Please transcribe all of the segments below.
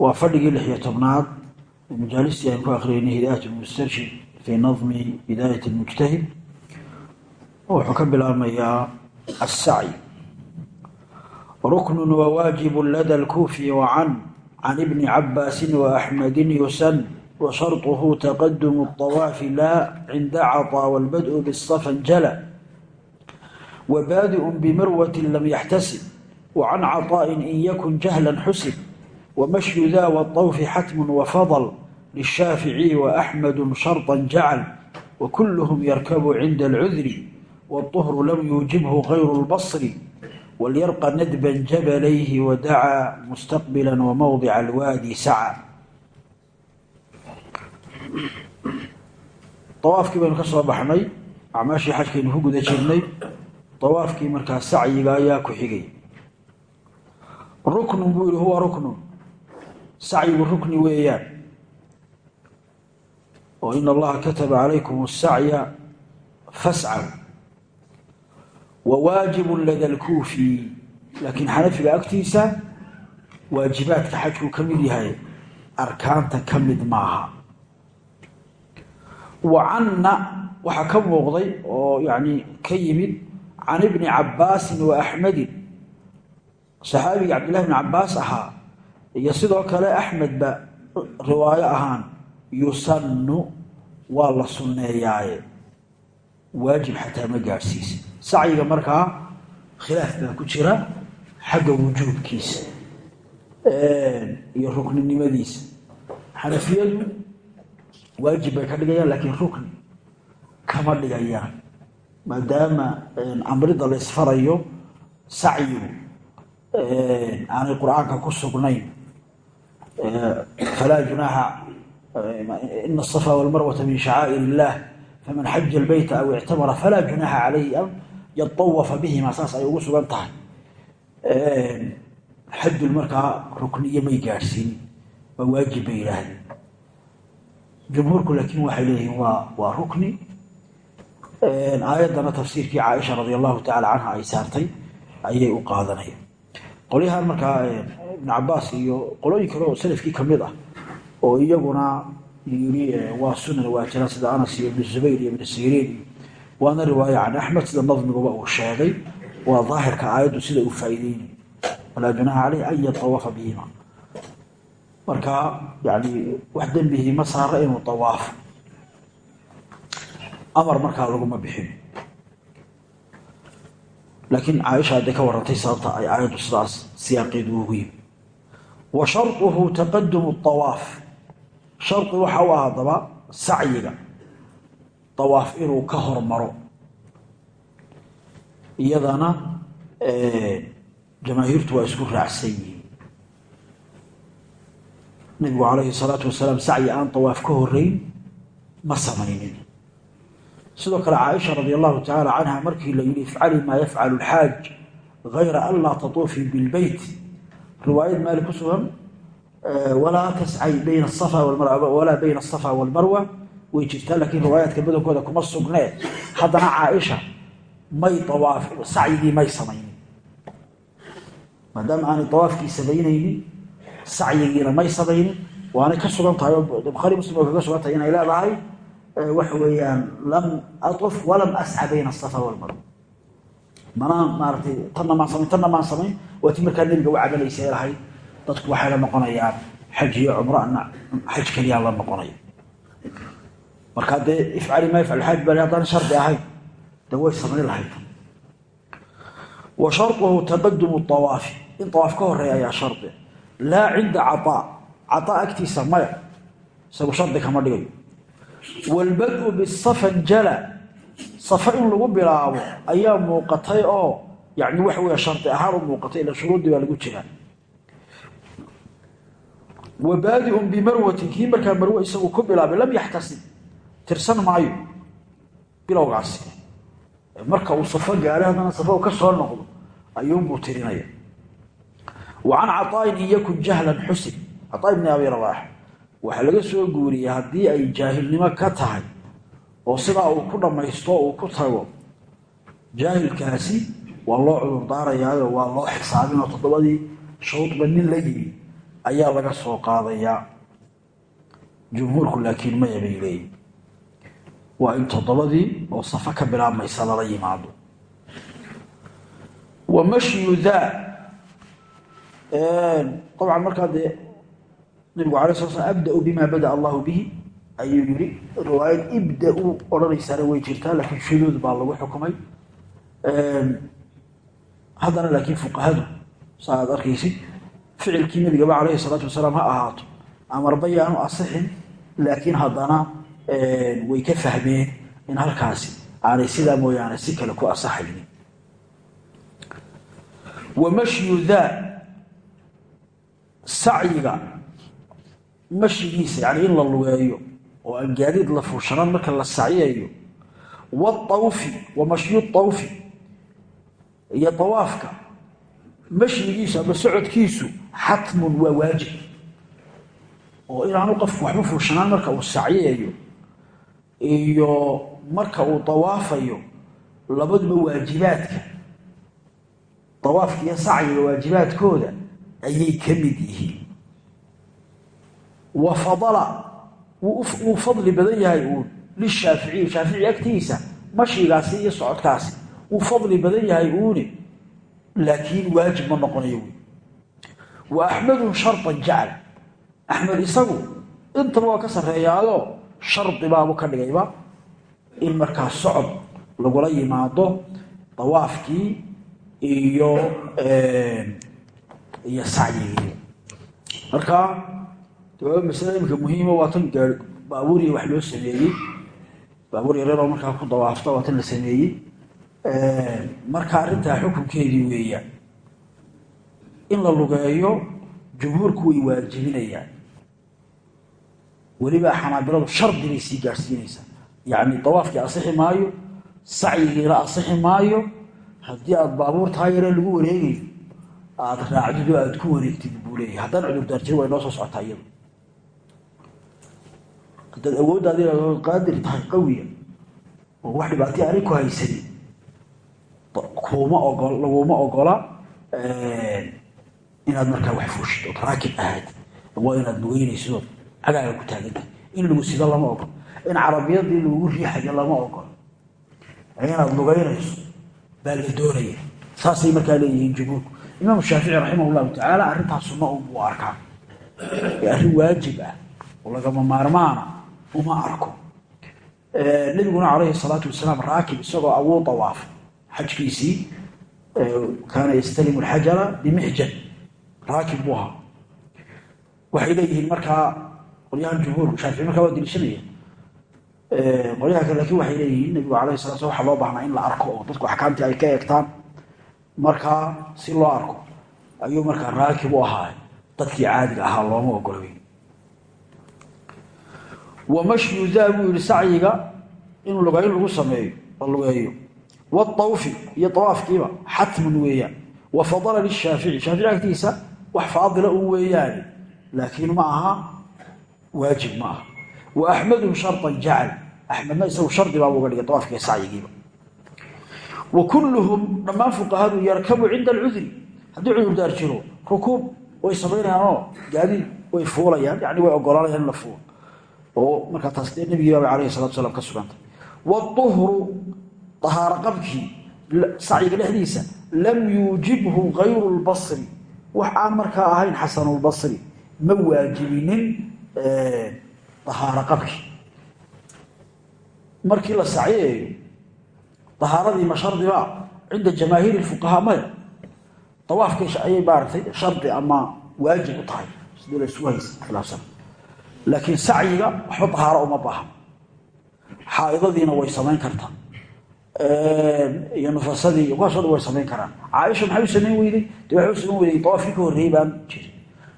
waa fadhigii lix iyo tobnaad majaalistii aan ku akriyaynay hidaayat lmustarshid fii nadmi bidaayat lmujtahid wuxuu ka bilaabmayaa assacyi ruknu wawaajibu lada lkuufi wacan can ibni cabaasin waaxmedin yusan washarطuhu taqadumu الطawaafi laa cinda caطaa wاlbadءu bالصafa njala wabaadiء bimirwati lam yaxtasib wacan caطaaءi in yakun jahla xusib ومشي ذا والطوف حتم وفضل للشافعي وأحمد شرطا جعل وكلهم يركب عند العذر والطهر لم يوجبه غير البصر وليرقى ندبا جبليه ودعا مستقبلا وموضع الوادي سعى طwaafkii baynu ka soo baxnay acmaashii xajkaynu ku guda jirnay طawaafkii markaa sacyiga ayaa ku xigay ruknu buu yihi huwa ruknu sacyigu rukni weeyaan. Oo in allaha kataba calaykum asacya fascaw wa waajibun lada lkuufi laakiin xanafiga agtiisa waajibaadka xajkuu ka mid yahay arkaanta ka mid maaha. Wa canna waxaa ka muuqday oo yani ka yimid can ibni cabbaasin wa axmedin saxaabigii cabdillahi bni cabbaas ahaa iyo sidoo kale axmedba riwaayo ahaan yusannu waa la sunneeyaaye. Waajib xataa ma gaadhsiisa sacyiga markaa khilaaf baa ku jira xagga wujuubkiisa iyo rukninimadiisa xanafiyadu waajib bay ka dhigayaan laakiin rukni kama dhigayaan maadaama amrida la isfarayo sacyigu aanay qur'aanka ku sugnayn فلا جناح إن الصفا والمروة من شعائر الله فمن حج البيت أو اعتمر فلا جناح عليه أن يطوف بهما saas ay ugu sugan tahay xajul markaa rukniye may gaadhsiin waa waajib bay yidhaahdeen jumhuurku laakiin waxay leeyihiin waa waa rukni aayaddana tafsiirkii caaisha radi allahu tacala canha ay saartay ayay u qaadanayaan qolyahan markaa ibn cabaas iyo qolooyin kale oo salafkii ka mid ah oo iyaguna yiri waa sunan waa jiraan sida anas iyo ibn zubayr iyo ibn siriin. Waana riwaaye can axmed sida nadmiguba uu sheegay waa daahirka aayaddu sida uu faa'iideynay walaa junaha caleyh an yatawafa bihima. Marka yani wax dembihii ma saara inuu tawaafo amar markaa laguma bixin laakiin caaisha hadday ka warantay sababta ay aayaddu sidaas siyaaqeedu ugu yimi wa sharuhu taqadumu awaaf shardi waxa u ah sacyiga. Awaaf inuu ka hormaro. Iyadana jamaahiirtu waa isku raacsan yihiin. Nabigu calayhi salaatu wasalaam sacyi aan awaaf ka horeyn ma samaynin sidoo kale caaisha radi allahu tacaala canha markii la yidhi ifcali maa yafcalu lxaaj gayra an laa tatuufii bilbeyt riwaayad maali ku sugan walaa tascay walaa bayna asafa walmarwa way jirtaa laakiin riwaayaadka badankooda kuma sugnee. Haddana caaisha may awaaf sacyigii may samaynin. Maadaama aanay awaafkii samaynaynin sacyigiina may samaynin waanay ka sugan tahay oo muslim oo kaga sugan tahay inay leedahay waxa weeyaan lam aطuf walam asca bayna asafa walmarwa manaan maaratay tanna maan samayn tanna maan samayn waa ti markaa nebiga u lahayd dadku waxay la noqonayaan xaj iyo cumro ana xaj keliyaa la noqonaya. Markaa dee ifcali maa yafcal xaaj baa haddaan shardi ahayn dee way samayn lahayd. Wa sharuhu taqadumu awaafi in awaaf ka horreeya ayaa shardi. Laa cinda caaa caaa agtiisa maya. Isagu shardi kama dhigayo waalbad-u bisafan jala safa in lagu bilaabo ayaa muuqatay oo yani waxa wey shardi ahaan u muuqatay ila shuruuddii baa lagu jiraa wa baadiun bimarwatin kii markaa marwe isagu ku bilaabay lam yaxtasib tirsan maayo bilowgaasi marka uu safo gaaro haddana safa ka soo noqdo ayuunbuu tirinaya wa can caطaain in yakun jahlan xusin caaa ibni abi rabaax waxaa laga soo guuriyey haddii ay jaahilnimo ka tahay oo sidaa uu ku dhammaysto uu ku tago. Jaahilkaasi waa loo cudurdaarayaayo waa loo xisaabinoo toddobadii shuruudba nin la yimi ayaa laga soo qaadayaa. Jumhuurku laakiin maya bay leeyihiin waa in toddobadii oo safo ka bilaabmaysa lala yimaado. Wa mashyu daa dabcan markaa dee nabigu alay sla slam abda-u bima bada allahu bihi ayuu yiri riwaayad ibda-u odhanaysaana way jirtaa laakiin shuduud baa lagu xukumay. Haddana laakiin fuqahadu aad arkaysid ficilkii nabigaba calayhi salaatu wasalaam ha ahaato. Amarba asixin laakiin haddana way ka fahmeen in halkaasi aanay sidaa mooyaane si kale ku asaxaynin. Wa daa sacyiga mashyigiisa yani in la lugeeyo oo aan gaadiid la fuushanaan marka la sacyayo waawfi wa mashyu awfi iyo awaafka mashyigiisu ama socodkiisu xatmun waa waajib. Oo inaanu qofku waxba fuushanaan marka uu sacyeeyo iyo marka uu dawaafayo labaduba waajibaadka. Dawaafka iyo sacyiga waajibaadkooda ayay ka mid yihiin wa fadala. Wuu fadli badan yahay uun lishaaficiyi shaafici agtiisa mashigaasi iyo socodkaasi. Wuu fadli badan yahay uuni laakiin waajib ma noqonayo wy wa axmedun sharطan jacal axmed isagu intaba waa ka sarreeyaado shardibaabu ka dhigayba in markaa socod lagula yimaado dawaafkii iyo iyo sacyigii. Marka waa masale imika muhiima waa tan gaa baabuuriya wax loo sameeyey. Baabuur yareeroo markaa ku dawaafta waa tan la sameeyey. Marka arrintaa xukunkeedii weeyaan in la lugeeyo jumhuurku way waajibinayaan weliba xanaabiladu shardi bay sii gaadhsiinaysaa yacni dawaafkii asixi maayo sacyigiina asixi maayo haddii aada baabuurtaa yaree lagu wareegayo aada raacdid oo aada ku wareegtid buu leeyahy haddaan cudurdaarjir way noo soo socotaa iyadu haddaad awooddaadi qaadir tahay qawiya oo wax dhibaatay anig ku haysanin kuma ogola inaad markaa wax fuushid ood raakib ahayd waa inaad lugeynaysid ood cagaaga ku taagantah in lagu sido lama ogol in carabiyadii lagu riixayo lama ogol inaad lugeynayso baa la doonaya. Saasay markaa leeyihiin jumhuurku. Imaamu shaafici raximah llahu tacaala arrintaas sunna arkaa arrin waajib ah oo lagama maarmaana uma arko. Nabiguna calayhi salaatu wasalaam raakib isagoo awuu dawaafay xajkiisii kaana yastalimu alxajara bimixjan. Raakib buu ahaa. Waxay leeyihiin markaa qolyahan jumhuurku shaafici markaa waa deliishanaya qolyaha kale laakiin waxay leeyihiin nabigu alayh sala slam waxaa loo baahnaa in la arko oo dadku axkaamtii ay ka eegtaan. Markaa si loo arko ayuu markaa raakib u ahaa. Dadkii caadiga ahaa looma ogolay wa mashyu daa buu yihi sacyiga in lagu sameeyo lugeeyo waawfi iyo awaafkiiba xatmun weeyaan wa fadala lishaafici shaafici agtiisa wax faadila un weeyaane laakiin ma aha waajib ma aha wa axmedun sharطan jacal axmedna isagu shardi baabu uga dhigay awaafkiiyo sacyigiiba wa kulluhum dhammaan fuqahadu yarkabu cinda alcudri haddii cudurdaar jiro rukuub way samaynayaanoo gaadiid way fuulayaan yani way ogolaanayaan in la fuulo oo markaa taas dee nabigii baaba alayhi salatu salaam ka sugantay. Wauhru ahaaro qabkii sacyiga dhexdiisa lam yuujibhu gayru lbasri wax aan markaa ahayn xasanulbasri ma waajibinin ahaaro qabkii. Markii la sacyeeyo ahaaradii ma shardiba cinda jamaahiiri fuqahaa maya awaafkii ayay maaragtay shardi ama waajib u tahay. Sidii la isu haysa khilaafsan laakiin sacyiga waxba ahaaro uma baaha xaaidadiina way samayn kartaa iyo nufasadii kuwaasoo dhan way samayn karaan. Caaisha maxay u samayn weyday de waxay u samayn weyday awaafkii ka horreeyey baan jirin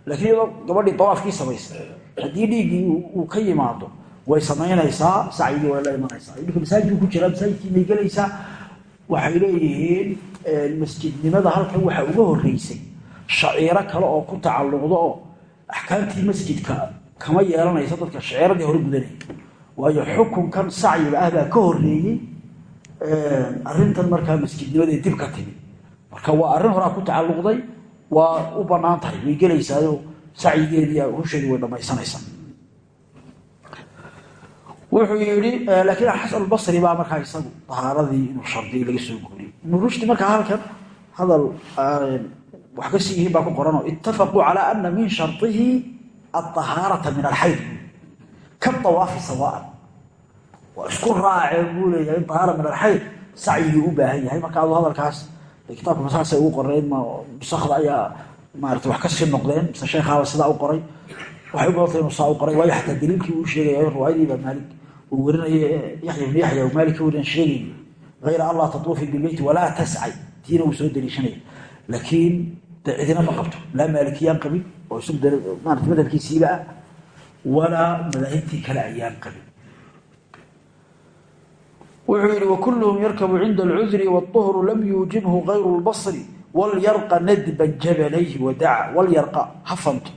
laakiin iyadoo gabadhii dawaafkii samaysay haddii dhiiggii uu ka yimaado way samaynaysaa sacyigii way la imanaysaa. Idinka masaajidku ku jiraa masaajidkii may gelaysaa. Waxay leeyihiin masjidnimada halkan waxaa uga horeysay shaciiro kale oo ku tacalluqda oo axkaamtii masjidka kama yeelanaysa dadka shaciiradii hore gudanaya waayo xukunkan sacyiga ah baa ka horeeyey arintan markaa masjidnimadee dib ka timi. Marka waa arrin horaa ku tacalluqday waa u bannaan tahay way gelaysaayo sacyigeedii husheedii way dhamaysanaysaa wuxuu yidhi laakiin xasan albasri baa markaa isagu tahaaradii inuu shardiyo laga soo guuriyey ibnu markaa halkan hadal wax ka sii baa ku qoranoo itafaquu calaa ana min shardihi aahaarata min alxayd ka awaafi sawaan waa isku raaceen buu leeyahay in ahaara min alxayd sacyigii u baahan yahay marka adu hadalkaas kitaabka masaasay ugu qoreen nusakda ayaa maarata wax ka sii noqdeen mise sheekhaaba sidaa u qoray waxay u inuu saa u qoray waayo xataa daliilkii uu sheegaya riwaayadii imaam maalik uu warinaya yaxya ibnu yaxya maalik ka wariyan sheegay hayra an laa tatuufi bilbeyti walaa tascay tiina uu soo daliishanaya laakiin de ma qabto laa maalikiyaan qabin oo isag maarata madhabkiisiiba ah walaa madaahibtii kale ayaan qabin wuxuu yihi wkulhm yarkabu cinda اlcudri wالطhru lam yuujibhu غayru اlbصri walyarqa nadban jabalayhi wadaca walyarqa ha fanto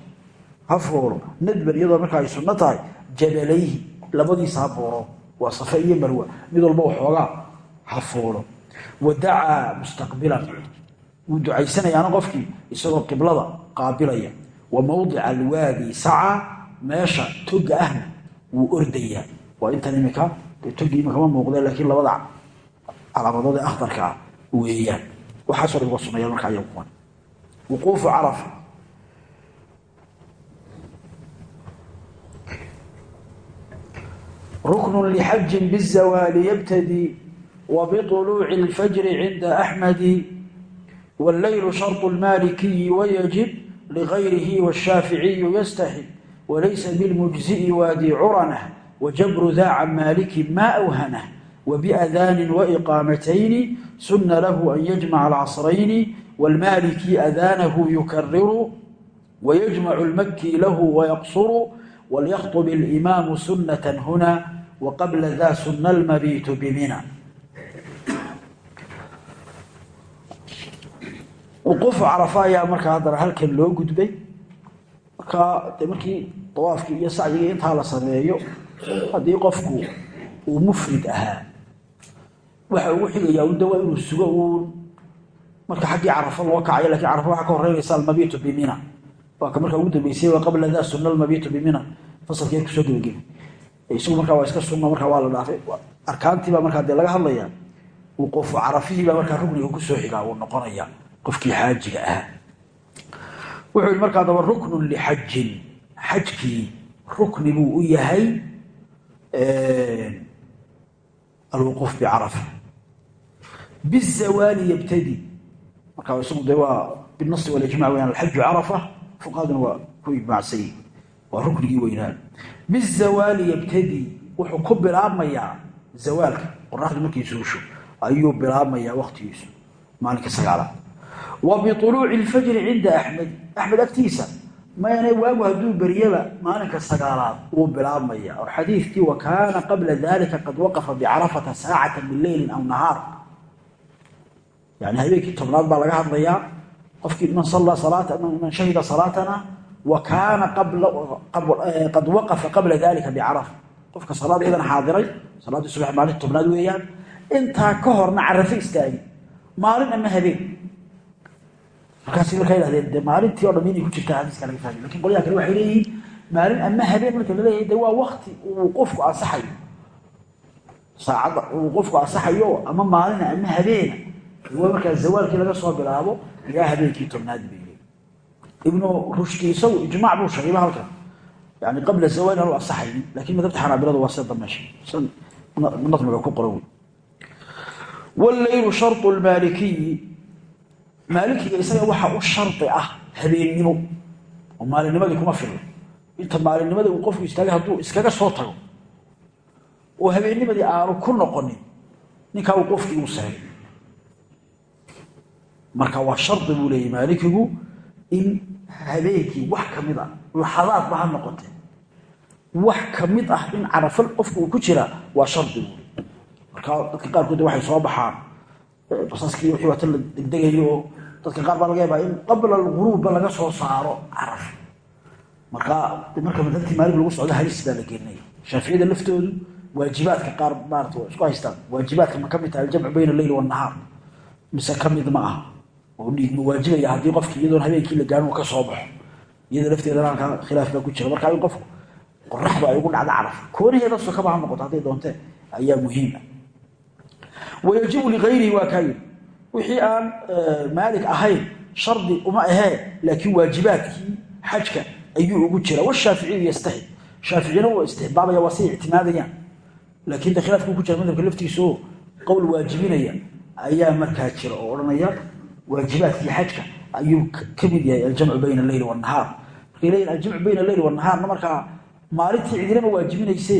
ha foolo nadban iyadoo marka ay sunno tahay jabalayhi labadiisa ha booro waa safe iyo marwa mid walba waxoogaa ha foolo wadacaa mustaqbilan wuu ducaysanayaana qofkii isagoo qiblada qaabilaya wa mawdica alwaadi saca meesha toga ahna wuu ordayaa waa intan imika togi imakama muuqdeen laakiin labada calaamadood ee akhdarka ah weeyaan waxaasoo dhan waa sunayaa marka aya kuwan wuquufu carafa rukn lxajin bالzawaali yabtadi وبطلوع الفجر عند أحمد والليل شرط المالكي ويجب لغيره والشافعي يستحب وليس بالمجزئ وادي عرنه وجبر ذا عن مالك ما أوهنه وبأذان وإقامتين سن له أن يجمع العصرين والمالكي أذانه يكرر ويجمع المكي له ويقصر وليخطب الإمام سنة هنا وقبل ذا سن المبيت بمنى وquufu carafa ayaa markaa haddana halkan loo gudbay. Markaa de markii dawaafkii iyo sacdigii intaa la sameeyo haddii qofku uu mufrid ahaa waxa ugu xigayaa un dawaa inuu sugo uun. Marka xaggii carafo loo kacayo laakiin carafa waxaa ka horeynaysa almabitu bimina waa ka ugu dambeysay wa qabla daa suna almabitu bimina fasalkeed ku soo gebageli isagu markaa waa iska sunna markaa waa la dhaafay. Arkaantiibaa markaa dee laga hadlaya wuquufu carafihiibaa markaa rugniga ku soo xigaa uu noqonaya qofkii xaajiga ahaa wuxuu yihi markaa daba ruknun lixajin xajkii rukni buu u yahay alwuquuf bicarafa bizawaali yabtadi. Markaa isagu de waa binasi walijmac weyaan alxaju carafa. Fuqahaduna waa ku ijmacsay waa ruknigii weynaa. Bizawaali yabtadi. Wuxuu ku bilaabmayaa zawaalka. Qoraxdu markay suusho ayuu bilaabmayaa waktigiisu maalinka sagaalaad wa biuluuci lfajri cinda axmed axmed agtiisa mayna waagu hadduu beryaba maalinka sagaalaad wuu bilaabmaya. Oo xadiidkii wa kaana qabla dalika qad waqafa bicarafata saacata min leylin aw nahaar. Yani habeenkii tobnaad baa laga hadlayaa qofkii man shahida salaatana wa kaana qad waqafa qabla dalika bicarafa qofka salaad idan xaadiray salaaddii subax maalinta tobnaad weeyaan intaa ka horna carafo istaagi. Maalin ama habeen markaasi markaa yidhahdeen de maalintii o dham inay ku jirtaa xadiiska laga fahmay laakiin qolyaha kale waxay leeyihiin maalin ama habeen marka la leeyahay de waa wakti uu qofku ansaxayo saacadda uu qofku ansaxayo ama maalina ama habeena waa markaa zawaalkii laga soo bilaabo ilaa habeenkii tobnaadi bay leeyihiin ibnu rushdi isagu ijmaac buu sheegayba halkan yani qabla zawaal aanu ansaxaynin laakiin madabta xanaabilada waa sida dameesha natmiga ku qoran wey wllaylu sharطu lmaalikiyi maalikiga isaga waxa u shardi ah habeennimo oo maalinnimadii kuma filno inta maalinnimadii uu qofku istaagay hadduu iskaga soo tago oo habeennimadii aanu ku noqonin ninkaa uu qofkii uu seegay marka waa shardi buu leeyay maalikigu in habeenkii wax ka mid a laxadaadba ha noqotee wax ka mid ah in carafo qofka uu ku jira waa shardi buuri marka dadka qaarkood waxay soo baxaan. Basaskii wixii waata la degdegayo. oo dadka qaar baa laga yaabaa in qabla alghuruubba laga soo saaro caraf marka marka madhabtii maalig lagu socdo halis baa la gelinaya shaaficiyada laftoodu waajibaadka qaar maarata isku haystaan. Waajibaadka ma ka mid tahay aljamcu bayna alleyl wanahaar mise ka mid ma aha. Oo dhiig waajibaya haddii qofki iyadoon habeenkii la gaarin ka soo baxo. Iyada lafteedana halkaa khilaaf baa ku jira. Marka in qofku qoraxdu ay ugu dhacdo caraf koonaheeda sokaba ha noqoto hadday doonte ayaa muhiima wayajibu ligayrihi waa kaa yidhi wixii aan maalik ahayn shardi uma ahee laakiin waajibaadkii xajka ayuu ugu jira. Washaaficiyu yastaxib shaaficina waa istixbaabaya waa say ictimaadayaan laakiin de khilaafku ku jira madhabka laftiisao qowl waajibinaya. Ayaa markaa jira oo odhanaya waajibaadkii xajka ayuu ka mid yahay aljamcu bayna alleyli wanahaar markay leeyihiin aljamcu bayna alleyli wanahaarna markaa maalintii cidinama waajibinayse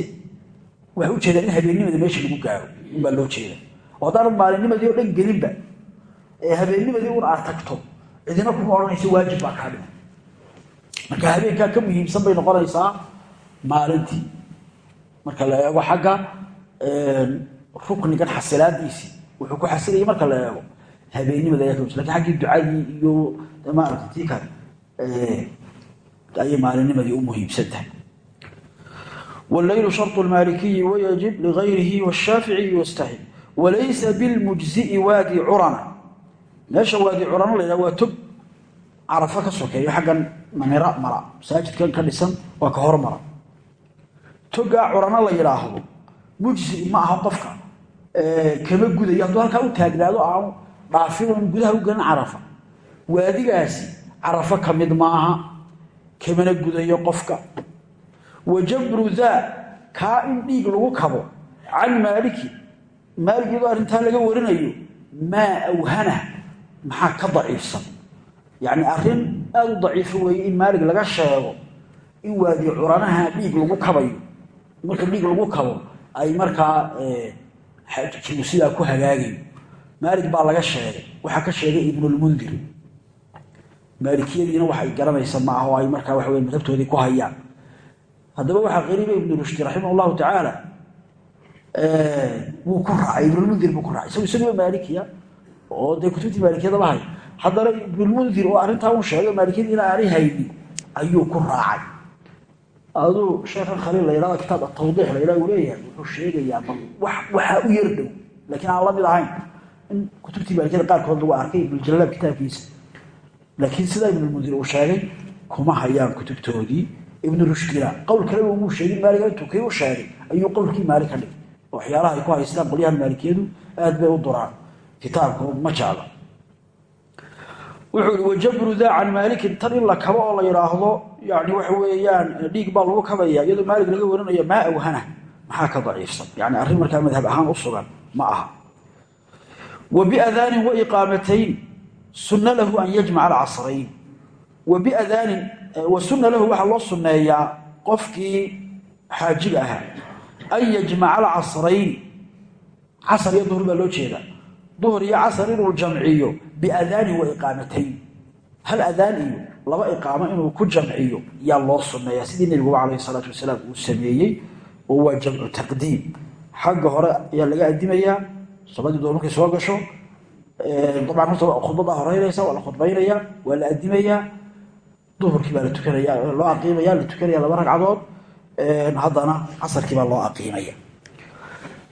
waxay u jeedaan in habeennimada meesha lagu gaaro unbaa loo jeeda oo haddaanad maalinnimadii oo dhan gelinba ee habeennimadii un aad tagto cidina kuma odhanaysa waajib baa kaa dhima marka habeenkaa ka muhiimsan bay noqonaysaa maalintii marka la eego xagga ruknigan xasilaadiisii wuxuu ku xasilayay marka la eego habeennimada ayaa ka lakin xaggii ducadii iyo maarata tii kale ayay maalinnimadii u muhiimsan tahay wاleyl sharط اmaalikiyi wayajib ligayrihi wالshaaficiyi yastaxib walaysa bilmujzi'i waadi curana meesha waadi curana la yidhaha waa tog carafo ka sokeeyo xaggan mamira mara masaajidkan ka dhisan waa ka hormara togaa curano la yidhaahdo mujzi ma aha qofka kama gudayo hadduu halkaa u taagnaado aanu dhaafin oon gudaha u gelin carafa. Waadigaasi carafo ka mid maaha kamana gudayo qofka. Wa jabru daa kaa in dhiig lagu kabo can maaliki maalig iyadoo arrintaa laga warinayo maa awhana maxaa ka daciifsan? Yacni arrin aada u daciifo weeye in maalig laga sheego in waadi curanaha dhiig lagu kabayo marka dhiig lagu kabo ay markaa xajkigu sidaa ku hagaagayo maalig baa laga sheegay. Waxaa ka sheegay ibnulmundir maalikiyadiina wax ay garanaysa ma ay markaa waxa wey madhabtoodii ku hayaan. Haddaba waxaa qariiba ibnu rushdi raximah llahu tacaala wuu ku raacay ibnulmundir buu ku raacay isagu isaguba maalikiya oo dee kutubtii maalikiyada lahay haddana oo arrintaa un sheegay maalikiyadiina aanay haynin ayuu ku raacay. Aduu sheekhan khaliil la yidhahda kitaab atawdiix la yidhah uu leeyahay wuxuu sheegayaa bal wax waxaa u yar dhow. Laakiin aan la mid ahayn in kutubtii maalikiyada qaarkood lagu arkay ibnujalaab kitaabkiisa. Laakiin sidaa ibnulmundir uu sheegay kuma hayaan kutubtoodii. Ibnu rushdina qowl kaleba umuu sheegin maaliga intuu kii u sheegay ayuu qowlkii maali ka dhigay. Waxyaalaha ay ku haystaan qolyahan maalikiyadu aad bay u duraan kitaabka ma jecla wuxuu wajabru daa can maalikin tan in la la yidhaahdo yani waxa weeyaan dhiig baa lagu kabaya iyadoo maalig laga warinayo maa awhana maxaa ka daciifsan? Yani arrin markaa madhab ahaan u ma aha. Wa biadaanin wa iqaamatayn sunna lahu an yajmaca alcasrayn. Wa biadaanin wa sunna lahu waxaa loo sunneeyaa qofkii xaajiga ahaa. An yajmaca alcasrayn. Casar iyo duhur baa loo jeeda duhur iyo casar inuu jamciyo biadaanin wa hal adaan iyo laba iqaamo inuu ku jamciyo yaa loo sunneeyaa sidii nebiguba calayhi salaatu wasalaam uu sameeyey oo waa jamcu taqdiim. Xagga hore ayaa laga adimayaa saladii duhur markay soo gasho dabcan horta khudbadaa horeynaysa waa la khudbaynayaa waa la adimayaa duhurkii baa la tukanaya loo aqiimaya la tukanaya laba ragcadood. Haddana casarkii baa loo aqiimaya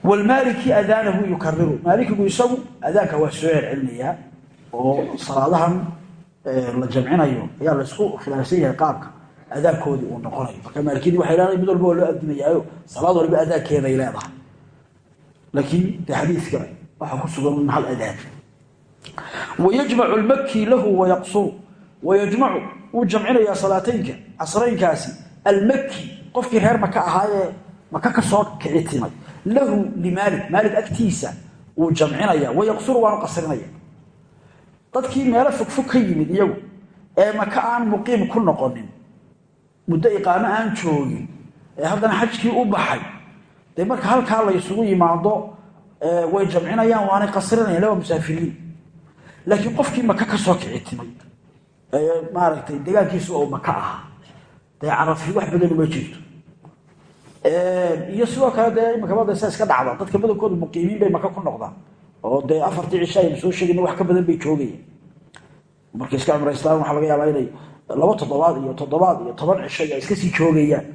wlmaaliki adaanahu yukariru maalikigu isagu adaanka waa soo celcelinayaa oo salaadahan la jamcinayo ayaa laysku khilaafsan yahay qaabka adaankoodii uu noqonayo marka maalikiyadii waxay leedahay mid walba waa loo adimayaayo salaad walba adaankeeday leedahay laakiin de xadiidka waxaa ku sugan hal adaan wayajmacu lmaki lahu wayaqsuru wayajmacu wuu jamcinayaa salaateynka casraynkaasi almaki qofkii reer maka ahaayee maka ka soo kici timay lahu limaalik maalik agtiisa wuu jamcinaya wayaqsuru waanu qasrinaya. Dadkii meelo fogfog ka yimid iyagu ee maka aan muqiim ku noqonin muddo iqaamo aan joogin ee haddana xajkii u baxay dee marka halkaa la ysugu yimaado way jamcinayaan waanay qasrinayaan laba musaafiriin laakiin qofkii maka ka soo kici timay maaragtay degaankiisu oo maka ahaa dee carafi wax badan uma jirto iyo sidoo kale dee imakaba sa iska dhacda. Dadka badankooda muqiimiin bay maka ku noqdaan oo dee afartii cisha aynu soo sheegayna wax ka badan bay joogayeen markay iska cumraystaan waxaa laga yaabaa inay laba toddobaad iyo toddobaad iyo toban cisho ay iska sii joogayaan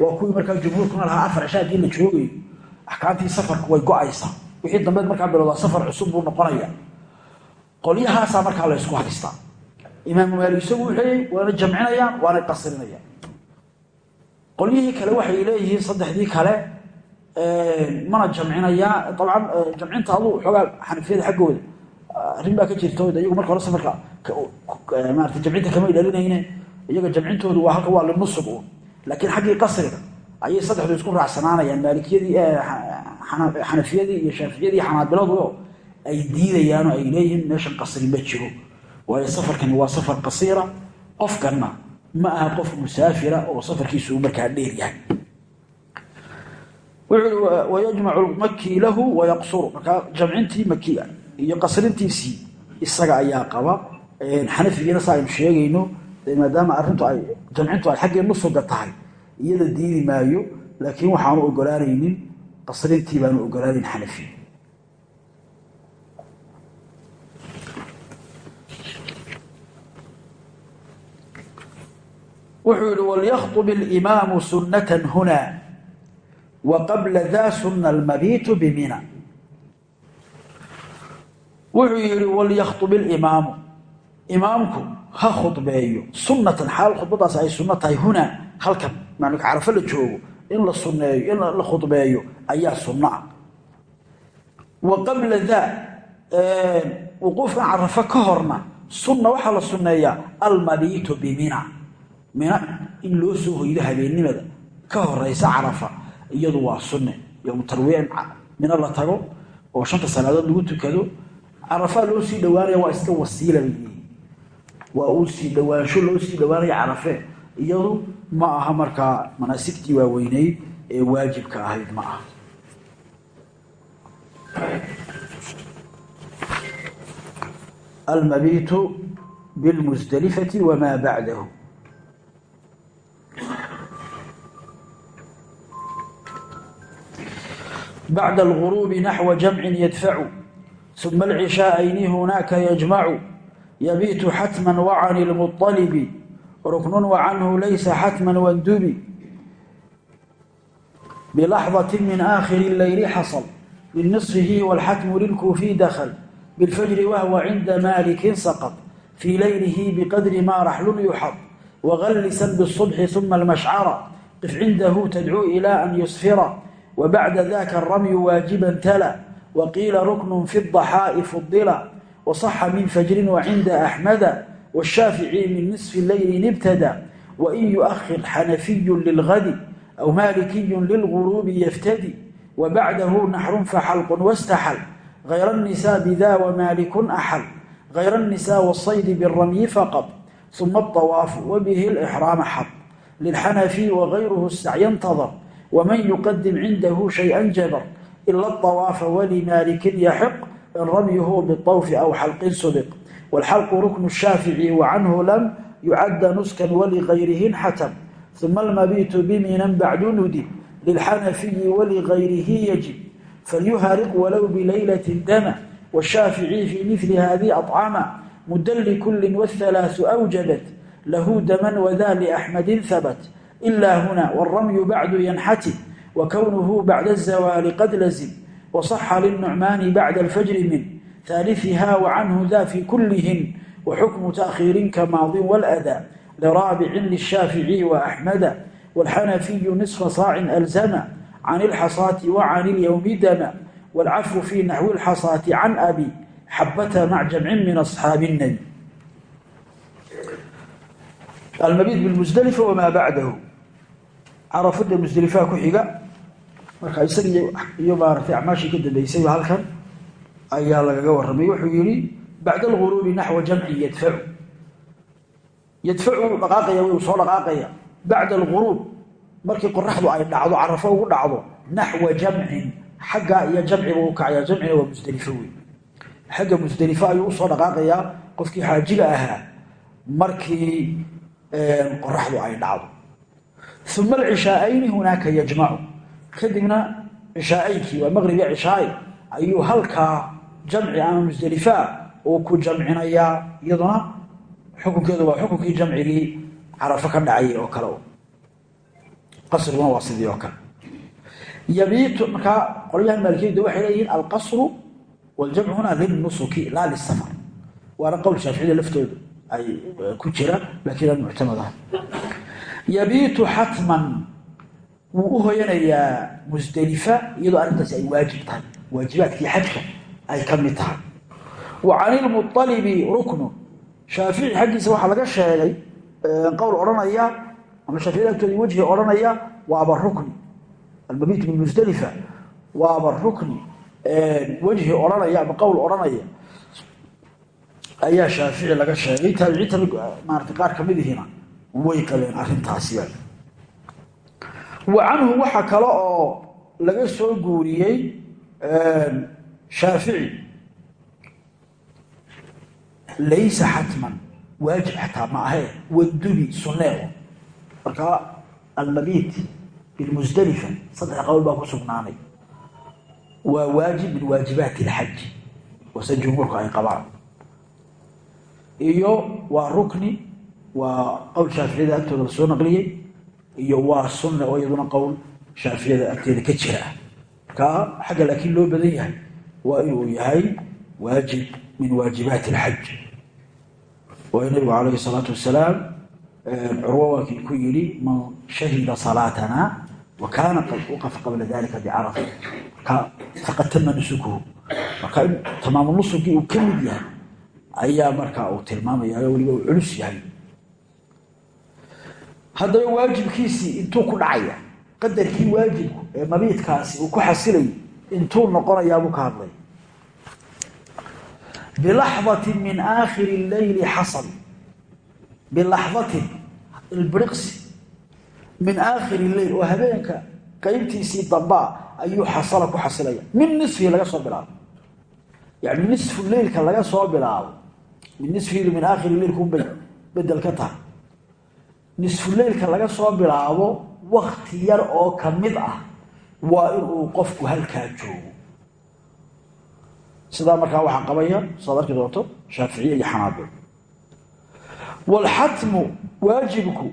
waa kuwii markaa jumhuurkuna lahaa afar cisho haddii la joogayo axkaamtii safarku way go'aysaa. Wixii dambeed markaa bilowdaa safar cusub buu noqonaya qolyahaasaa markaa la ysku haystaa imaamu maalik isagu wuxuuyey waana jamcinayaan waana qasrinayaan qolyihii kale waxay leeyihiin saddexdii kale mana jamcinayaa dabcan jamcinta xoogaa xanafiyada xaggooda arrin baa ka jirta iyagu marka hore safarka maarata jamcinta kama ilaalinayne. Iyaga jamcintoodu waa halka waa linusub uun laakiin xaggii qasriga ayay saddexdu isku raacsanaanayaan. Maalikiyadii xanafiyadii iyo shaaficiyadii xanaabiladu ay diidayaanoo ay leeyihiin meeshan qasri ma jiro. Waayo safarkani waa safar qasiira qofkanna ma aha qof musaafira oo safarkiisu markaa dheer yahay. Wayajmacu makii lahu wayaqsuru markaa jamcintii makiga iyo qasrintiisii isaga ayaa qaba. Xanafigiina sa aynu sheegayno maadaama arintu ay jamcintu ay xaggii nusuga tahay iyada diidi maayo laakiin waxaanu ogolaanaynin qasrintii baanu ogolaanayn xanafi wuxuu yihi walyakطb اlimaamu sunata huna wa qabla da suna almabiitu bimina wuxuu yihi walyakطb اlimaamu imaamku ha khudbeeyo sunatan xaal khudbadaas ay sunno tahay hunaa halkan maalinka carafo la joogo in la sunneeyo in la khudbeeyo ayaa sunno ah wa qabla daa wuquufkan carafo ka horna sunna waxaa la sunneeyaa almabiitu bimina mina in loo soo hoydo habeennimada ka horeysa carafa iyadu waa sunne yowmu tarwiya in mino la tago oo shanta salaadood lagu tukado. Carafaa loo sii dhowaanaya waa iska wasiila waa uu sii dhowaansho loo sii dhowaanaya carafe. Iyadu ma aha markaa manaasigtii waaweyneyd ee waajibka ahayd ma aha. Almabiitu bilmusdelifati wamaa bacdahu bacda alguruubi naxwa jamcin yadfacu uma alcishaa'ayni hunaaka yajmacu yabiitu xatman wa cani lmualibi ruknun wa canhu laysa xatman wandubi bilaxdati min aakhiri leyli xasal binisfihi walxatmu lilkuufiy dakhl bilfajri wahwa cinda maalikin saqad fii leylihi biqadri maa raxlun yuxad wagallisan bisubxi uma almashcara qif cindahu tadcuu ila an yusfira wbacda daka اramyu waajiba tala waqiila rukn fi الضaxaaءi fudila waصaxa min fajri wacinda axmada والشhاaفiعي min نصف leyl ابtdى وin يؤhر xanaفiy للغd أو malikiy للغروب yftdي وبعdh نحر فxلق واstxل غyر النساء bda وmاlik أxل غyر النساء والصيد بالرمي فqط ثuma الطواaف وbه الإحrاaم xط للxنفي وغyره السعي انتظر وmن يqدم عindه شhيئا jبر إلا الطواaف ولmاlik يحق in رمyه بالطوف أو xلق سبق والxلق ركن الشhاaفiعي وعنه lm يucad نسكا ولغyرh xtم ثuma الmبيت bmina bعd ndib للxنفي ولغyرh yجب فlyhرق wlow بlayلة dmا والشhاaفiعي في مثل hذه أطcاmا md لكل والثلاث أوجبت lh dmا وذا لأحمد ثبت إلا هنا والرمي بعد ينxتم وكونه بعد الزوال قد لزم وصح للنعمان بعد الفجر من ثالثها وعنه ذا في كلهن وحكم تأخير كماض والأدى لرابع للشافعي وأحمد والحنفي نصف صاع ألزم عن الحصاة وعن اليوم دم والعفو في نحو الحصاة عن أبي حبة مع جمع من أصحاب النبي المبيت بالمزدلفة وما بعده carafo dee ku xiga. Marka isaga iyo maaratay acmaashii ka dambeysayba halkan ayaa lagaga warramay. Wuxuu yidhi bacda alguruubi naxwa jamcin yadfacu yadfacu wuu dhaqaaqaya wuu soo dhaqaaqaya. Bacda alguruub markii qoraxdu ay dhacdo carafo ugu dhacdo naxwa jamcin xaggaa iyo jamciba u kacaya jamcina waa musdelifo wey xagga musdelifo ayuu u soo dhaqaaqayaa qofkii xaajiga ahaa markii eh, qoraxdu ay dhacdo uma alcishaa'ayni hunaaka yajmacu kadibna cishaa'aynkii waa maqribi cishaay ayuu halkaa jamci ama musdelifaa uu ku jamcinayaa iyaduna xukunkeedu waa xukunkii jamcigii carafo ka dhacayay oo kale qasriguna waa sidii oo kale yabiitu markaa qolyaha maalikiyadu waxay leeyihiin alqasru waljamcu huna lilnusuki laa lisafar waana qowl shaaficida laftooda ay ku jira laakiin aan muctamad ahay yabiitu xatman. Wuu u hoyanayaa musdelifa iyadoo arrintaasi ay waajib tahay. Waajibaadkii xajka ay ka mid tahay. Wa can ruknu. Shaafici xaggiisa waxaa laga sheegay qowl odhanaya ama shaaficiyada wejhi odhanaya waaba rukni. Almabiit min musdelifa waaba rukni. Wejhi odhanaya ama qowl odhanaya. Ayaa shaafici laga sheegay. Taabiciinta maarata qaar ka mid ihina way qabeen arrintaasiba wa canhu waxa kale oo laga soo guuriyey shaafici. Laysa xatman waajib xataa ma ahee wadubi sunneeo markaa almabiit bilmusdelifa saddex qowl baa ku sugnaanay. Waa waajib min waajibaati ilxaji wase jumhuurku ay qabaan. Iyo waa rukni waa qowl shaaficiyada agtooda la naqliyey iyo waa sunna oo iyaduna qowl shaaficiyada agteeda ka jira. Markaa xagga laakiin loo badan yahay waa inuu yahay waajib min waajibaati alxaj waayo nabigu calayhi salaatu wasalaam curwo waa kii ku yidhi man shahida salaatana wa kaana qad uqafa qabla dalika bicarafa marka faqad tama nusukuhu. Marka in tamaamu nusugii uu ka mid yahay ayaa markaa uu tilmaamaya weliba uu culus yahay haddaba waajibkiisii intuu ku dhacaya qadarkii waajibku ee mabiidkaasi uu ku xasilayay intuu noqonayaabuu ka hadlay. Bilaxdatin min aakhiri leyli xasal bilaxdatin ilbiriqsi min aakhiri leyl oo habeenka qaybtiisii dambaa ayuu xasala ku xasilaya. Min nisfihi laga soo bilaabo. Yani nisfu leylka laga soo bilaabo. Min nisfihi min aakhiri leylkunbay bedel ka tahay nisfuleylka laga soo bilaabo wakti yar oo ka mid ah waa inuu qofku halkaa joogo. Sidaa markaa waxaa qabaya saad doonto shaaficiye iyo xanaabil waalxatmu waajibku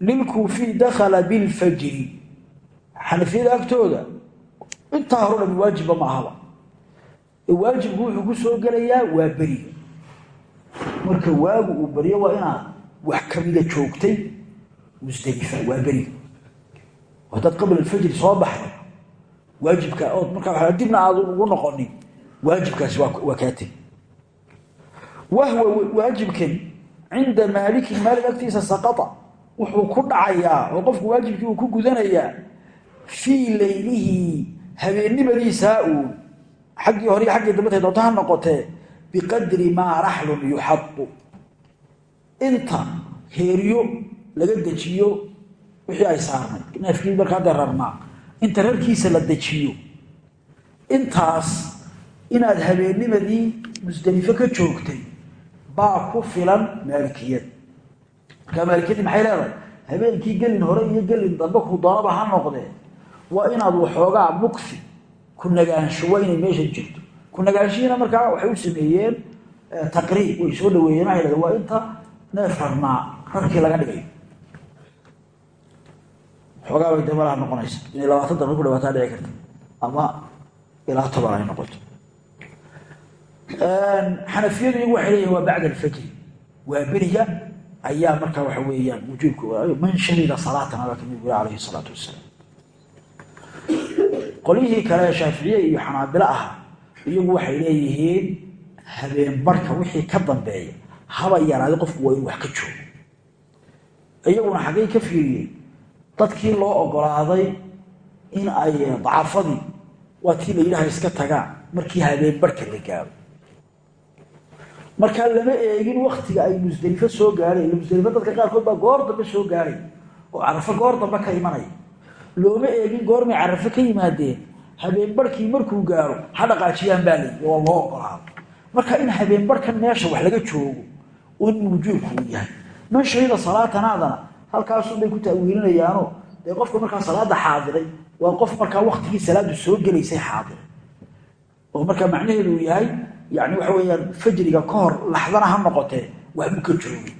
lilkuufiy dakhala bilfajri xanafiyada agtooda intaa horo dhami waajibba ma ahaba. Waajibku wuxuu ku soo gelayaa waa beriga marka waagu uu baryo waa inaad wax kamida joogtay musdelifa waa beriga haddaad qabla alfajri soo baxday waajibka ood markaa dibna aad ugu noqonin waajibkaasi waa kaa tegi wahwa waajibkan cinda maalikin maalik agtiisa saqata. Wuxuu ku dhacayaa oo qofku waajibkii uu ku gudanayaa fii laylihi habeennimadiisaa uun xaggii hore iyo xaggii noqotee biqadri maa raxlun yuxadu inta heeriyo laga dejiyo wixii ay saarnay. Neefkii markaa dee rarnaa inta rarkiisa la dejiyo intaas inaad habeennimadii musdelifo ka joogtay baa ku filan maalikiyada markaa maalikiyadii maxay leedahay? Habeenkii gelin hore iyo gelin dambe ku doonaba ha noqdee waa inaad waxoogaa mugfi ku nagaansho waa inay meesha jirto. Ku nagaanshihiina markaa waxay u sameeyeen taqriib way soo dhaweeyeen waa inta neef rarnaa rarkii laga dhigay xoogaa bay dabalaha noqonaysa inay labaatan daqiiq ku dhawaataa dhici karta ama ilaa toban ay noqoto. Xanafiyadu iyagu waxay leeyihiin waa bacda alfajri. Waa beriga ayaa markaa waxa weeyaan wujuubka man shahida salaatan abaa ka mid calayhi salaatu wasalaam. Qolyihii kale shaaficiye iyo xanaabilo aha iyagu waxay leeyihiin habeen wixii ka dambeeya. Haba yaraada qofku waa inuu wax ka joogo. Iyaguna xaggay ka fiiriyey dadkii loo ogolaaday in ay dacafadii waa tii la yidhaha iska tagaan markii habeen barhka la gaaro. Markaa lama eegin waktiga ay musdelifo soo ila musdelifo dadka qaarkood baa goor dambe soo gaadhay oo carafo goor dambe ka imanaya looma eegin goormay carafo ka yimaadeen. Habeen barhkii markuu gaaro ha dhaqaajiyaan baa layi waa loo ogolaado marka in habeen barhkan meesha wax laga joogo in wujuubku uu yahay. Man shahida salaatanaadana halkaasunbay ku ta'wiilinayaano dee qofka markaa salaada xaadiray waa qof markaa waktigii salaadu soo gelaysay xaadiray. Oo markaa macnaheedu uu yahay yani waxa weyaan fajriga ka hor laxdana ha noqotee waxbuu ka joogay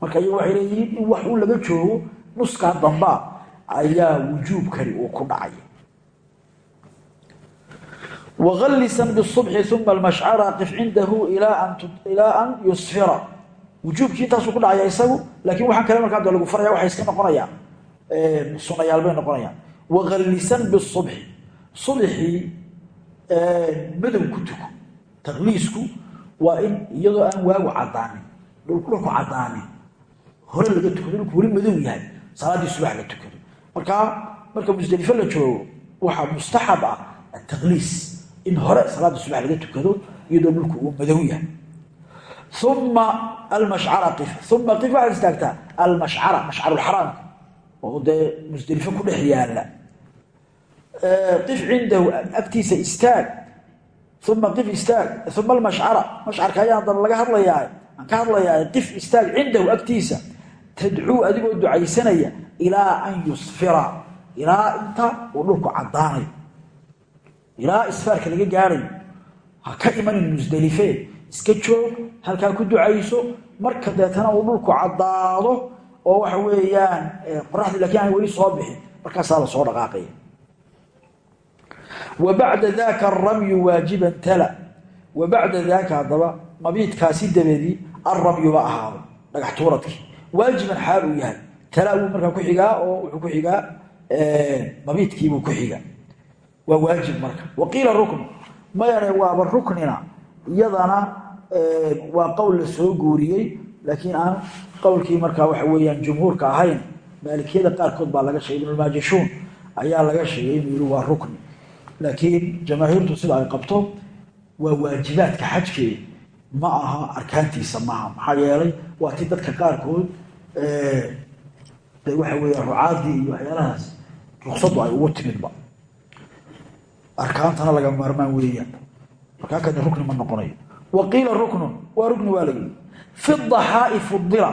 marka iyagu waxay leeyihiin in wax uu laga joogo nuskaa dambaa ayaa wujuubkani uu ku dhacay. Walisan bsubxi uma almashcara qif cindahu ilaa an yusfira wujuubkii intaasuu ku dhacaya isagu laakiin waxaan kale markaa lagu faraya waxay iska noqonayaan sunayaal bay noqonayaan walisan bisubxi subxii madow ku tuko. Takliisku waa in iyadoo aan waagu cadaanin dhulku cadaanin hore laga tukado dhulku weli madow yahay salaaddii subax la tukado markaa marka musdelifo la joogo waxaa mustaxab ah ataqliis in hore salaada subax laga tukado iyadoo dhulku uu madow yahay uma almashcara if uma if waxaad istaagtaa. Almashcara mashcarulxaraamka oo dee musdelifo ku dhex yaalla if cindahu agtiisa istaag. Uma if istaag. Uma almashcara mashcarka ayaan dan laga hadlayaa. Aan ka hadlayaa. If istaag cindahu agtiisa. Tadcuu adigoo ducaysanaya ilaa an yusfira. Ilaa inta uu dhulku caddaanayo. Ilaa isfaarka laga gaarayo. Ha ka imanin musdelifee iska joog halkaa ku ducayso marka deetana uu dhulku caddaado oo waxa weeyaan qoraxdii lakiin aan weli soo bixin markaasaa la soo dhaqaaqaya. Wa bacda daaka aramyu waajiban tala. Wa bacda daaka haddaba mabiidkaasi dabadii alramyuba ahaado dhagax tuuradkii. Waajiban xaal uu yahay. Tala wuu markaa ku xigaa oo wuxuu ku xigaa mabiidkiibuu ku xiga waa waajib marka. Rukn. Mayane waaba ruknina iyadana waa qowl la soo guuriyey laakiin aan qowlkii markaa waxa weeyaan jumhuurka ahayn maalikiyada qaarkood baa laga sheegay ibnulmaajishuun ayaa laga sheegay inuu yihi waa rukni laakiin jamaahiirtu sida ay qabto waa waajibaadka xajkee ma aha arkaantiisa maaha maxaa yeelay waa ti dadka qaarkood de waxa weya rucaadii iyo waxyaalahaas ruksadu ay ugu timidba. Arkaantana laga maarmaan weeyaan markaa kada rukni ma noqonayo. Wa qiila ruknun waa rukni waa layihi fi daxaai fudila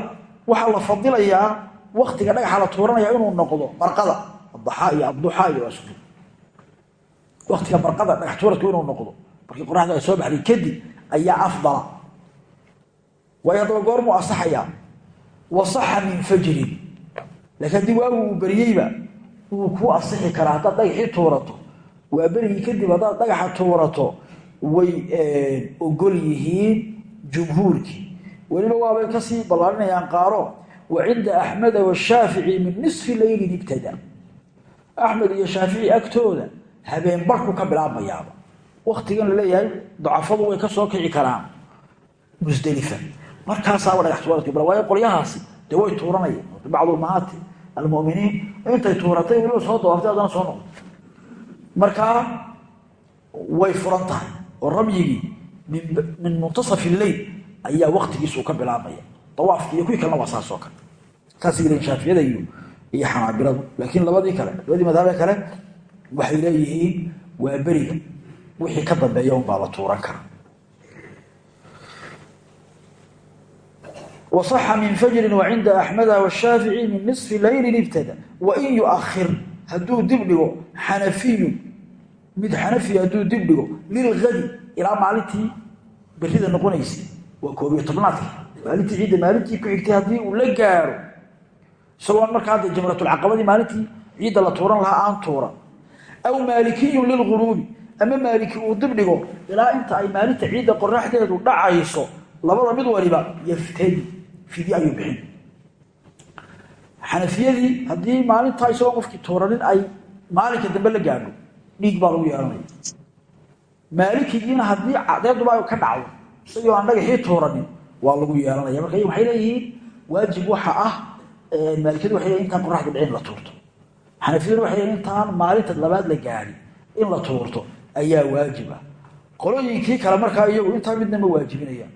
waxaa la fadilayaa waktiga dhagaxa la tuuranaya inuu noqdo barqada. Adaxaa iyo adduxaa iyo asku waktiga barqada dhagax tuuradku inuu noqdo. Markii qoraxda ay soo baxday kadib ayaa afdala. Waayo haddaba goormuu asaxayaa wasaxa min fajrin. Laakiin haddii waagu uu beriyeyba wuu kuu asixi karaa haddaad dhagaxii tuurato. Waa berigii kadib haddaad dhagaxa tuurato way ogol yihiin jumhuurkii. Weliba waabay ka sii ballaarinayaan qaaro. Wa cinda axmeda washaafici min nisfi leylin ibtada. Axmed iyo shaafici agtooda habeen barku ka bilaabmayaaba waktigan la leeyahay dacafadu way ka soo kici karaan. Musdelifa markaasaaba dhagax tuuradki bal waayo qolyahaasi dee way tuuranayeen. Bacdulmahaati almuminiin intay tuuratay weliba soo dawaftay haddana soo noqdo markaa way furan tahay oo ramyigii min muntasaf lleyl ayaa waktigiisu ka bilaabmaya. Awaafki iyo kuwii kalena waa saasoo kale. Saasay leeyiin shaaficiyada iyo xanaabiladu laakiin labadii kale labadii madhabe kale waxay leeyihiin waa beriga wixii ka dambeeya unbaa la tuuran kara waصaxa min fajri wacinda axmeda washaafici min nisfi laylin ibtada. Wain yuahir hadduu dib dhigo mid xanafiya hadduu dib dhigo lilgadi ilaa maalintii berida noqonaysay waa koob iyo tobnaadki maalintii ciidda maalintii ku xigtay haddii uu la gaaro. Isagoon markaa hadda jamratulcaqabadii maalintii ciidda la tuuran lahaa aan tuuran aw maalikiyun lilguruubi ama maaliki uu dib dhigo ilaa inta ay maalinta ciidda qoraxdeedu dhacayso labada mid waliba yaftadi fidi ayuu bixin. Xanafiyadii haddii maalintaa isagoo qofkii tuuranin ay maalinka dambe la gaadho dhiig baa lagu yeelanaya maalikigiina haddii cadeeduba ka dhacdo isagoo aan dhagaxii tuuranin waa lagu yeelanaya. Marka waxay leeyihiin waajib waxa ah maalikiyadu waxay leeyihiin intaan dhicin la tuurto. Xanafiyaduna waxay intaan maalinta labaad la gaadhin in la tuurto ayaa waajib ah. Qolooyinkii kale markaa iyagu intaa midna ma waajibinayaan.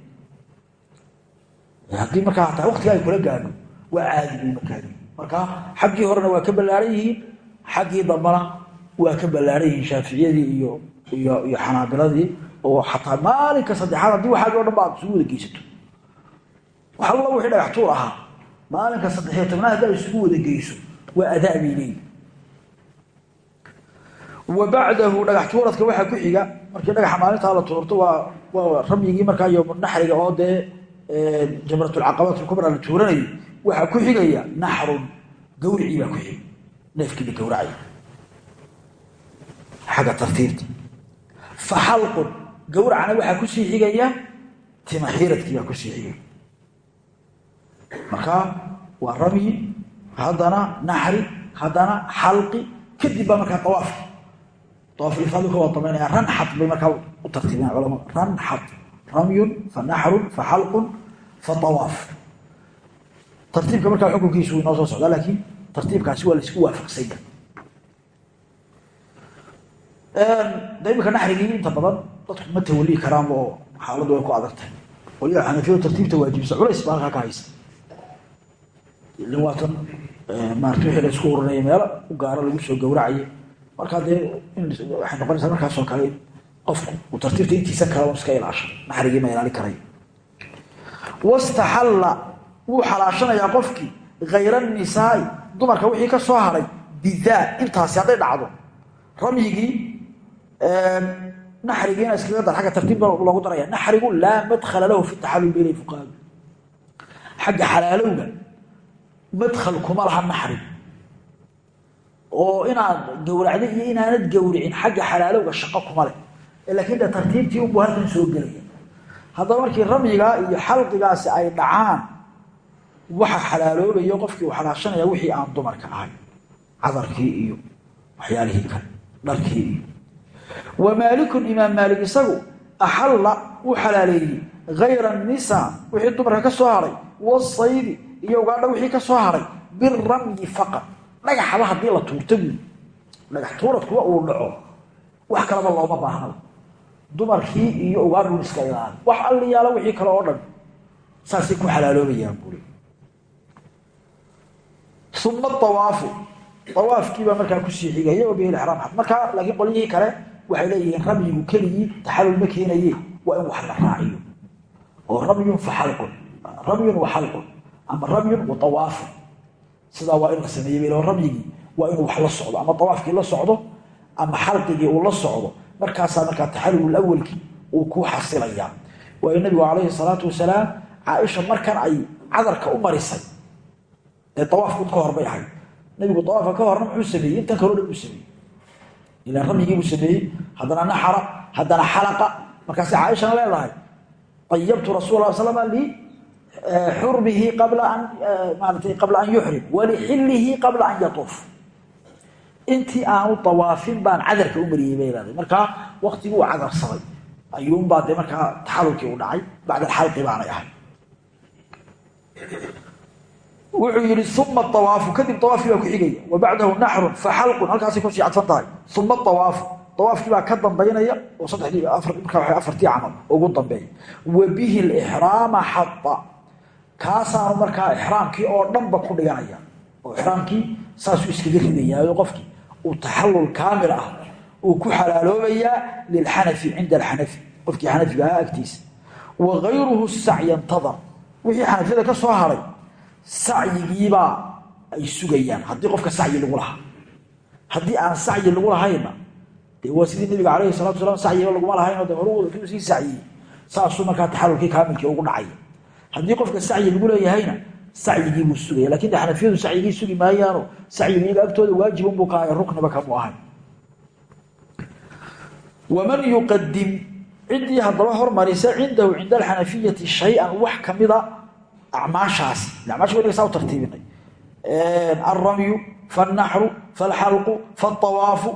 Haddii markaa hataa waktiga ay kula gaadho waa caadi bay markaa marka xaggii horena waa ka ballaaran yihiin xaggii dambana waa ka ballaaran yihiin shaaficiyadii iyo xanaabiladii oo xataa maalinka saddexaad haddii waxaagi o dhan ba isugu wada geysato. Wax alla wixii dhagax tuur ahaa maalinka saddexiyo tobnaad haddaa isugu wada geyso waa adaa bay leeyihi wa bacdahu dhagax tuuradka waxaa ku xiga markii dhagaxa maalintaa la tuurto waa ramyigii markaa yowmunaxriga oo dee jamratulcaqabaat lkubra la tuuranayo waxaa ku xigaya naxrun gawricii baa ku xiga neefkii la gawracaya xagga tartiibta fa xalqun gawracana waxaa ku sii xigaya timaxiiradkii baa ku sii xigaya markaa waa ramyi haddana naxri haddana xalqi kadib baa markaa awaafki awaaflifaadu ka wada damaynaya ranxad bay markaa u tartiibiyaan culamadu ranxad ramyun fa naxrun fa xalqun fa awaaf tartiibka markaa xukunkiisu inoo soo socdaa laakiin tartiibkaasi waa la isku waafaqsanya de badan dadku ma tawalii karaanba oo xaaladdu way ku adag tahay. Waliba xanafiyadu tartiibta waajibisa culays baa halkaa ka haysa ilin waatan maarata wixii la isku ururinaya meelo u gaaro lagu soo gawracayo markaa dee waxay noqonaysaa markaasoo kale in qofku uu tartiibta intiisa kale un iska ilaasho naxrigii ma ilaalin karayo wastaxalla wuu xalaashanayaa qofkii hayra nisaai dumarka wixii ka soo haray bidaa intaasi hadday dhacdo ramyigii naxrigiina iskaga dar agga tartiib loogu daraya. Naxrigu laa madkhala lahu fi taxalul bel fuqahaadu. Xagga xalaalowga madkhal kuma laha naxrig oo inaad gowracda iyo inaanad gowricin xagga xalaalowga shaqo kuma leh. Laakiin de tartiibtii unbuu halkan soo gelaya. Haddaba markii ramyigaa iyo xalqigaasi ay dhacaan waxa xalaaloobayo qofkii uu xalaashanaya wixii aan dumarka ahay. Cadarkii iyo waxyaalihii kale dharkii iyo wa maalikun imaam maalik isagu axalla wuu xalaaleeyey hayra nisa wixii dumarka ka soo haray wasaydi iyo ugaadha wixii ka soo haray biramyi faqad dhagaxaba haddii la tuurta buuli dhagax tuuradkuwa uu dhaco. Wax kalaba looma baahnaba dumarkii iyo ugaadhun iska ilaali. Wax alliyaala wixii kale oo dhan. Saasay ku xalaaloobayaan buuli uma awaafu awaafkiibaa markaa ku sii xigaya oo bihi raam markaa laakiin qolyihii kale waxay leeyihiin ramyigu keligii taxalul ma keenaye waa in wax la raaciyo. Oo ramyun fa xalqun ramyun wa xalqun ama ramyun wa awaafun sidaa waa in la sameeyey bal ramyigii waa inuu wax la socdo. Ama awaafkii la socdo. Ama xalqigii uu la socdo. Markaasaa markaa taxalul awalkii uu ku xasilayaa waayo nabigu calayhi salaatu wasalaam caaisha markan ay cadarka u marisay. Dee awaafku ka hor bay ahayd. Nabigu awaafka ka horna muxuu sameeyey. Intan kaloo dhan uu sameeyey ilaan ramyigiibuu sameeyey haddana naxara haddana xalaqa. Markaas caaishana leedahay. Ayabtu rasul slm lixurmihi qabla an maarata qabla an yuxrim walixillihi qabla an yatuuf. Intii aanu awaafin baan cadarka u mariyey bay leedahay. Markaa waktigii uu cadarsaday ayuunbaa dee markaa taxalulkii u dhacay bacda alxalqi baanay ahay wuxuu yihi uma awaafu kadib awaafkii baa ku xigaya wa bacdahu naxrun fa xalqun. Halkaasay ku sii cadfan tahay. Uma awaafu awaafkii baa ka dambaynaya oo afartii camal ugu dambeeya wa bihi lixraama xada kaasaanu markaa ixraamkii oo dhanba ku dhiganaya oo ixraamkii saasuu iskaga ridayaayo qofkii uu taxalul kaamil ah uu ku xalaaloobayaa lilxanafi cinda alxanafi. Qofkii xanafiga ahaa agtiisa wa gayruhu sacya ntadar wixii xanafiyada ka soo haray sacyigiibaa ay sugayaan. Haddii qofka sacyi lagu lahaa. Haddii aan sacyi lagu lahayna dee waa sidii nabiga calayhi salatu salam sacyiga laguma lahaynoo de horu sii sacyiyey. Saasuu markaa taxalulkii kaamilkii ugu dhacaya haddii qofka sacyi lagu leeyahayna sacyigiibuu sugaya. Lakin de xanafiyadu sacyigii sugi maayaano sacyigu iyaga agtooda waajibunbuu ka ahay. Rukniba kamu waman yuqadim ciddii haddaba hormarisa cindahu cinda alxanafiyati shay-an wax kamida amaahaas amaaha weliga saa u tartiibinay alramyu falnaxru falxalqu falawaafu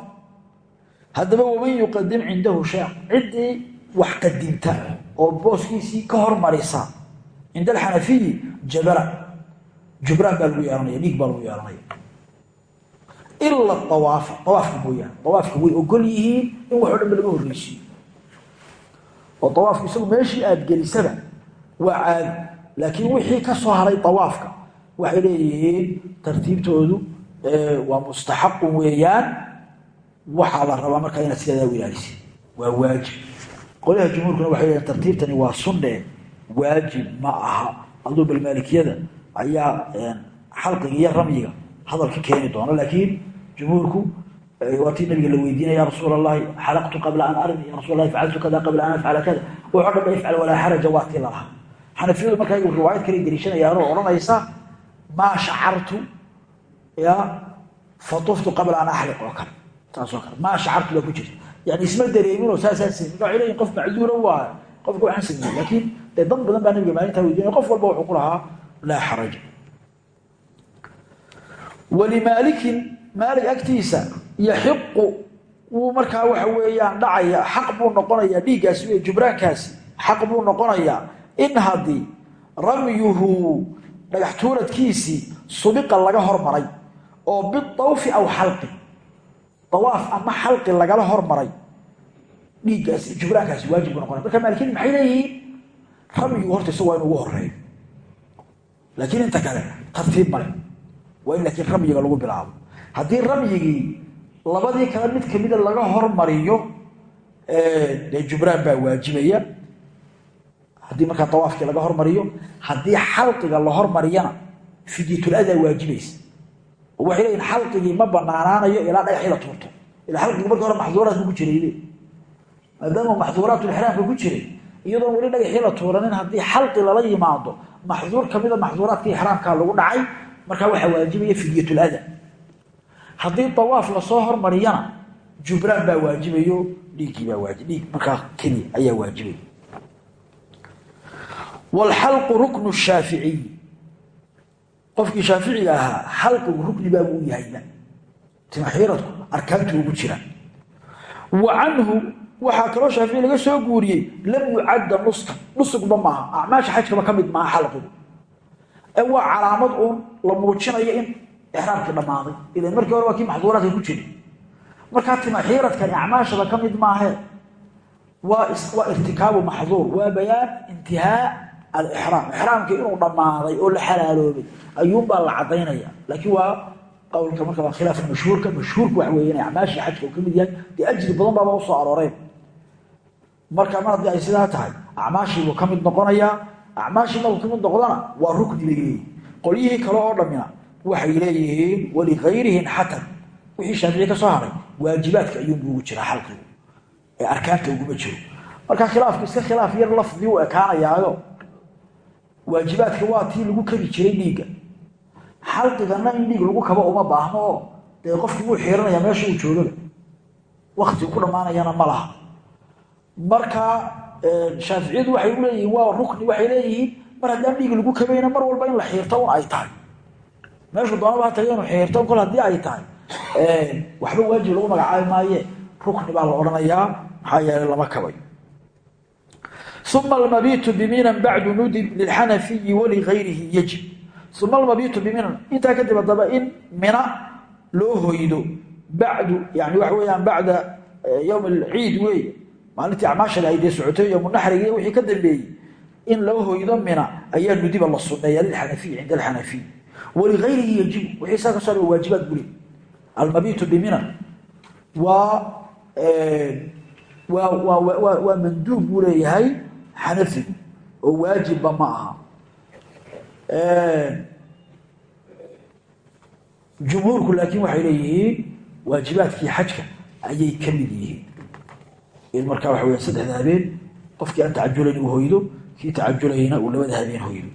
haddaba waman yuqadim cindahu shay ciddii wax qadimta oo booskiisii ka hormarisa cinda alxanafiyi jabara jubraan baa lagu yeelanaya dhiig baa lagu yeelanaya ila awaafa awaafka mooyaane awaafka way ogol yihiin in waxo dhanba laga horreysiiyo oo awaafku isagu meeshii aad gelisaba waa caadi laakiin wixii ka soo haray awaafka waxay leeyihiin tartiibtoodu waa mustaxaqun weeyaan. Waxaa la rabaa markaa inaad sidadaa u waa waajib. Qolyaha jumhuurkuna waxay leeyihiin tartiibtani waa sunne. Waajib ma aha. Aduu bal maalikiyada ayaa xalqiga iyo ramyiga hadalka keeni doona. Laakiin jumhuurku waatii nabiga la weydiinaya ya rasuul allahi xalaqtu qabla an armi ya rasul lahi facaltu kada qabla an afcala kada wuxuu dhan ifcal walaa xaraja waa tii lalaha xanafiyadu markaa riwaayad kale deliishanayaanoo odhanaysa maa shacartu ya fatuftu qabla an axliq oo kale. Taasoo kale. Maa shacartu baa ku jirta yani isma dareeminoo saasaa sami marka waxay leeyihiin qof macduura waa qofka waxaan sameeyey laakiin dee dad badan baa nabiga maalintaa weydiinaya qof walba wuxuu ku lahaa laa xaraja. Walimaalikin maalig agtiisa yaxiqu wuu markaa waxa weeyaan dhacaya xaq buu noqonayaa dhiiggaasi wey jubraankaasi xaq buu noqonayaa in haddii ramyuhu dhagax tuuradkiisii subiqa laga hormaray oo bidawfi aw xalqi dawaaf ama xalqi lagala hormaray dhiiggaasi jubraankaasi waajib buu noqonaya. Marka maalikiyadi maxay leeyihiin? Ramyigu horta isagu waa in ugu horeeyo laakiin inta kale tartiib male waa in laakiin ramyiga lagu bilaabo. Haddii ramyigii labadii kale mid kamida laga hormariyo dee jubraan baa waajibaya haddii markaa dawaafkii laga hormariyo haddii xalqiga la hormariyana fidyatuladaa waajibaysa oo waxay leeyihiin xalqigii ma banaanaanayo ilaa dhagaxii la tuurto. Ilaa xalqigii markii hore maxduuraadku ku jiray. Maadaama maxduuraatulixraamka ku jiray iyadoon weli dhagaxii la tuuranin haddii xalqi lala yimaado maxduur kamida maxduuraadkii ixraamkaa lagu dhacay markaa waxaa waajibaya fidyatulada haddii dawaaf la soo hormariyana jubraan baa waajibayo dhiiggii baa waajib dhiig markaa keliya ayaa waajibaya waalxalqu ruknu shaaficiy qofkii shaaficiga ahaa xalqigu rukni baabuu yahayba timaxiiradku arkaantu ugu jira wa canhu waxaa kaloo shaafici laga soo guuriyey lam yucadda nuska nusugba maaha acmaasha xajkaba ka mid maaha xalqigu ee waa calaamad uun la muujinayo in ixraamkii dhammaaday ilan markii hore waa kii maxduuraadka ku jira markaa timaxiiradkani acmaashaba alixraam ixraamkii inuu dhammaaday oo la xalaaloobay ayuunbaa la cadaynaya laakiin waa qowlka marka waa khilaafka mashhuurka mashhuurka waxa weeye in acmaashii xajka uu ka mid yahay. Dee ajri badan baaba u soo arooreen. Marka mar haddii ay sidaa tahay acmaashiibuu ka mid noqonayaa acmaashii markuu ka mid noqdana waa rukni bay leeyihiin qolyihii kale oo dhammina waxay leeyihiin waligayrihin xatan. Wixii shaafici ka soo haray waajibaadka ayuunbu ugu waajibaadka waa tii lagu kabi jiray dhiigga. Xalqigana in dhiig lagu kabo uma baahno. Oo dee qofkii wuu xiiranaya meesha uu joogaba wakti ku dhammaanayana ma laha. Marka shaaficiyadu waxay leeyihiin waa rukni waxay leeyihiin mar haddaan dhiig lagu kabayna mar walba in la xiirto un ay tahay. Meeshuu doonaba ha xiirto kol haddii ay tahay. Waxba waajib lagu magacaabi maaye. Rukni baa la odhanayaa maxaa yeelay lama kabayo uma almabiitu biminan bacdu nudib lilxanafiyi waligayrihi yajib uma almabiitu biminan intaa kadib haddaba in mina loo hoydo bacdu yani waxa weyaan bacda yowm alciid weeye maalintii acmaashada ay dee socotay yowmunaxrigi wixii ka dambeeyey in loo hoydo mina ayaa nudiba la suneeya lilxanafiyi cinda alxanafiy waligayrihi yajibu wixii saa ka soo waajibaad buli almabiitu biminan waa waa manduub buu leeyahay xanafigu oo waajibba ma aha. Jumhuurku laakiin waxay leeyihiin waajibaadkii xajka ayay ka mid yihiin. In markaa waxa weya saddexda habeen qofkii aan tacajulayn uu hoydo kii tacajulayna uu labada habeen hoydo.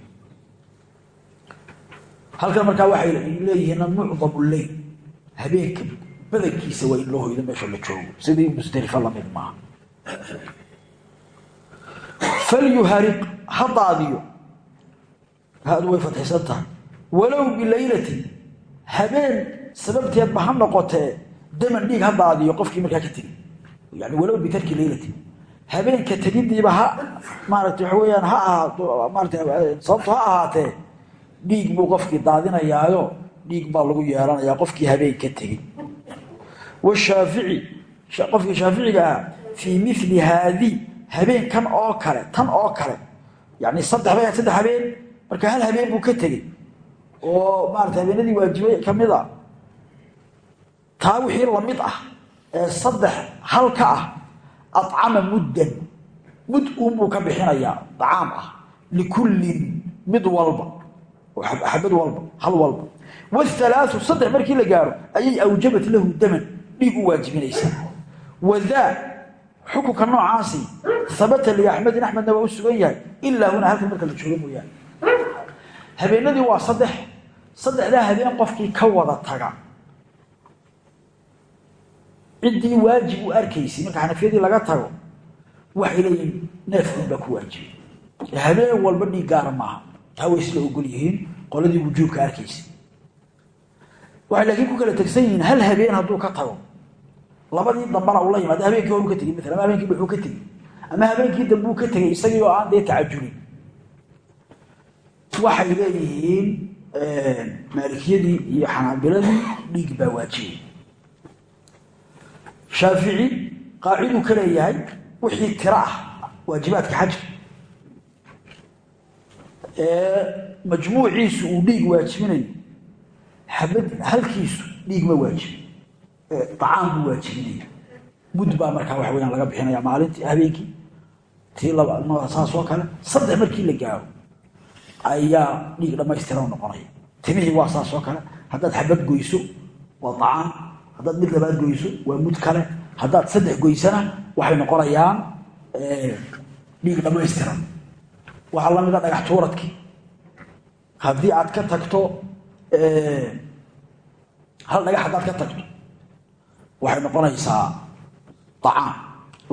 Halkan markaa waxay leeyihiin mucdamu leyl habeenka badankiisa waa in loo hoydo meesha la joogo. Sidii musdalifa la mid maaha falyuhariq ha daadiyo haadu way fadxisan tahay walow bilaylatin habeen sababteedba ha noqotee daman dhiig ha daadiyo qofkii markaa ka tegi yani walow bitarki laylatin habeenka tegidiiba ha maarata waxa weyaan ha ahaato maarata sababtu ha ahaatee dhiig buu qofkii daadinayaayo dhiig baa lagu yeelanayaa qofkii habeen ka tegey washaafici qofkii shaaficiga ah fii mili haadii habeenkan oo kale tan oo kale. Yani saddex ba saddex habeen. Marka hal habeen buu ka tegey. Oo maarata habeenadii waajibay ka mid a. Taa wixii la mid ah ee saddex hal ka ah acama muddan. Mud uunbuu ka bixinayaa dacaam ah. Likullin mid walba. Xabad walba hal walba. Wاhalaau saddex markii la gaaro ayay awjabat lahu daman dhiig u waajibinaysaa wadaa xukunka noocaasi habata liaxmedin axmedna waa u sugan yahay. Ilaa huna halkan marka la joogo mooyaane. Habeenadii waa saddex. Saddexdaa habeen qofkii ka wada taga. Ciddii waajib u arkaysay marka xanafiyadii laga tago waxay leeyihiin neefkun baa ku waajibay habeen walba dhiig gaara maaha. Taa way isla ogol yihiin qoladii wujuubka arkaysa waxay laakiin ku kala tegsan hal habeen hadduu ka tago labadii dambana ula yimaado habeenkii horu ka tegey maala ama habeenkii dhuxuu ka tegey ama habeenkii dambuu ka tegey isagii oo aan dee tacajulin. Waxay leeyihiin maalikiyadii iyo xanaabiladii dhiig baa waajibay. Shaafici qaaciduu ka leeyahay wixii tiro ah waajibaadka xajka ee majmuuciisu uu dhiig waajibinayo xabad halkiisu dhiig ma waajibi acaan buu waajibinaya mud baa markaa waxa weyaan laga bixinaya maalintii habeenkii tii saas oo kale saddex markii la gaaro ayaa dhiig dhammaystiran noqonaya. Timihii waa saas oo kale haddaad xabad goyso waa acaan haddaad mid labaad goyso waa mud kale. Haddaad saddex goysana waxay noqonayaan dhiig dhammaystiran. Waxaa lamida dhagax tuuradkii haddii aad ka tagto hal dhagax haddaad ka tagto waxay noqonaysaa acaan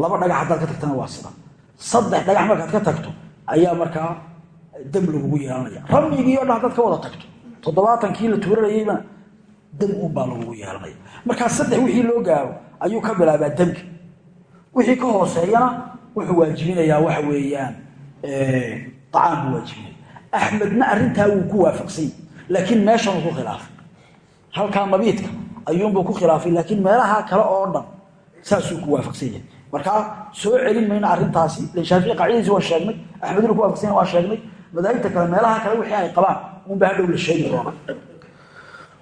laba dhagax haddaad ka tagtana waa sida saddex dhagax markaad ka tagto ayaa markaa dam lagugu yeelanaya ramyigii o dhan haddaad ka wada tagto. Toddobaatankii la tuuranayeyba dam unbaa lagugu yeelanaya markaa saddex wixii loo gaaro ayuu ka bilaabaa damka. Wixii ka hooseeyana wuxuu waajibinayaa waxa weeyaan acaan buu waajibinaya axmedna arrintaa wuu ku waafaqsany laakiin meeshanuu ku khilaafay. Halkaa mabiidka ayuunbuu ku khilaafay laakiin meelaha kale oo dhan saasuu ku waafaqsan yahay markaa soo celin mayno arrintaasi. Shaafici qaacidadiisi waa sheegnay axmedinu ku waafaqsan waa sheegnay. Madaahibta kale meelaha kale wixii ay qabaan unba hadhow la sheegi doona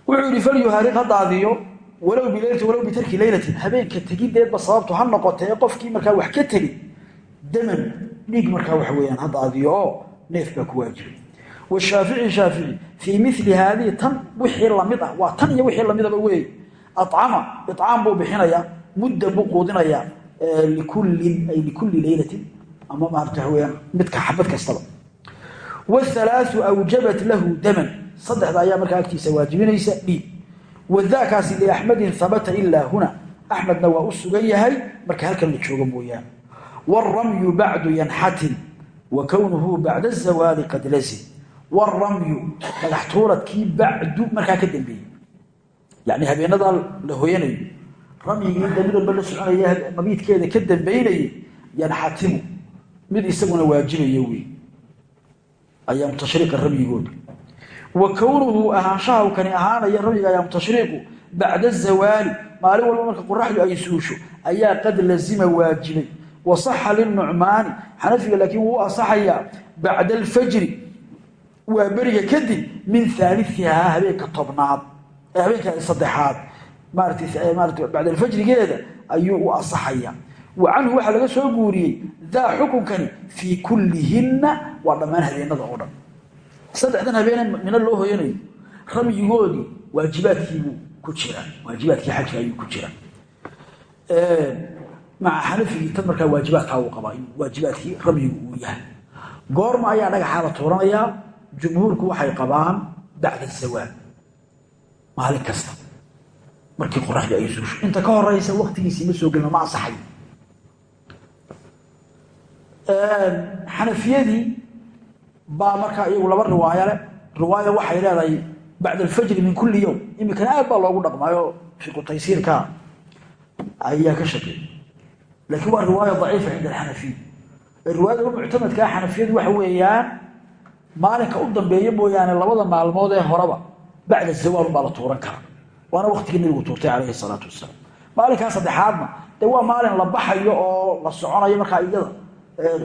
wuxuu yidhi falyuhaariq ha daadiyo walow bileylati walow bitarki leylatin habeenka tegideedba sababtu ha noqotee qofkii markaa wax ka tegey daman dhiig markaa waxa weyaan ha daadiyo oo neef baa ku waajibay washaafici shaafici fii mili haadihi tan wixii la mid ah waa tan iyo wixii lamidaba wey acama icaam buu bixinayaa mudda buu quudinayaa likullin ay likulli leylatin ama maarata weyaan midka xabad kastaba wahalaau awjabat lahu daman saddexda ayaa markaa agtiisa waajibinaysa dhiig wadaakaasi liaxmadin habata ilaa huna axmedna waa u sugan yahay marka halkan la joogo mooyaane wاramyu bacdu yanxatin wa kownuhu bacda الzawaali qad lazim wاramyu dhagax tuuradkii bacdu markaa ka dambeeyey yani habeenadaa la hoyanayo ramyigii damid walba la soconaya mabiidkeeda ka dambaynayay yanxatimu mid isaguna waajibaya wey ayaam tashriiqa ramyigooda wa kownuhu ahaanshaha kani ahaanaya ramyiga ayaam tashriiqu bacda azawaali maalin walba marka qoraxdu ay suusho ayaa qad lazima waajibay. Wasaxa linucmaani xanafiga laakiin wuu asaxayaa bacda alfajri. Waa beriga kadib min aaliihaa habeenka tobnaad habeenka saddexaad bacd alfajrigeeda ayuu u asaxaya wa canhu waxaa laga soo guuriyey daa xukunkani fii kullihinna waa dhammaan habeenada oo dhan. Saddexdan habeene mina loo hoyanayo ramyigoodii waajibaadkiibuu ku jiraa waajibaadkii xajka ayuu ku jiraa maca xanafigii tan markaa waajibaadkaa uu qabaa waajibaadkii ramyigu uu yahay. Goorma ayaa dhagaxaa la tuuranayaa jumhuurku waxay qabaan bacda zawaal maalin kasta markii qoraxdii ay suusho inta ka horeysa waktigiisii ma soo gelino ma ansaxayo xanafiyadii baa markaa iyagu laba riwaayo le riwaaya waxay leedahay bacda alfajri min kulli yowm iminkana aad baa loogu dhaqmaayo fiqu taysiirka. Ayaa ka shakey laakiin waa riwaaya daciifa cinda alxanafiya riwaayada u muctamadkaa xanafiyadu waxa weeyaan maalinka u dambeeya mooyaane labada maalmood ee horeba bacda zawaal baa la tuuran kara waana waktigii nabigu tuurtay calayhi salaatu wasalaam. Maalinkaa saddexaadna dee waa maalin la baxayo oo la soconayo markaa iyada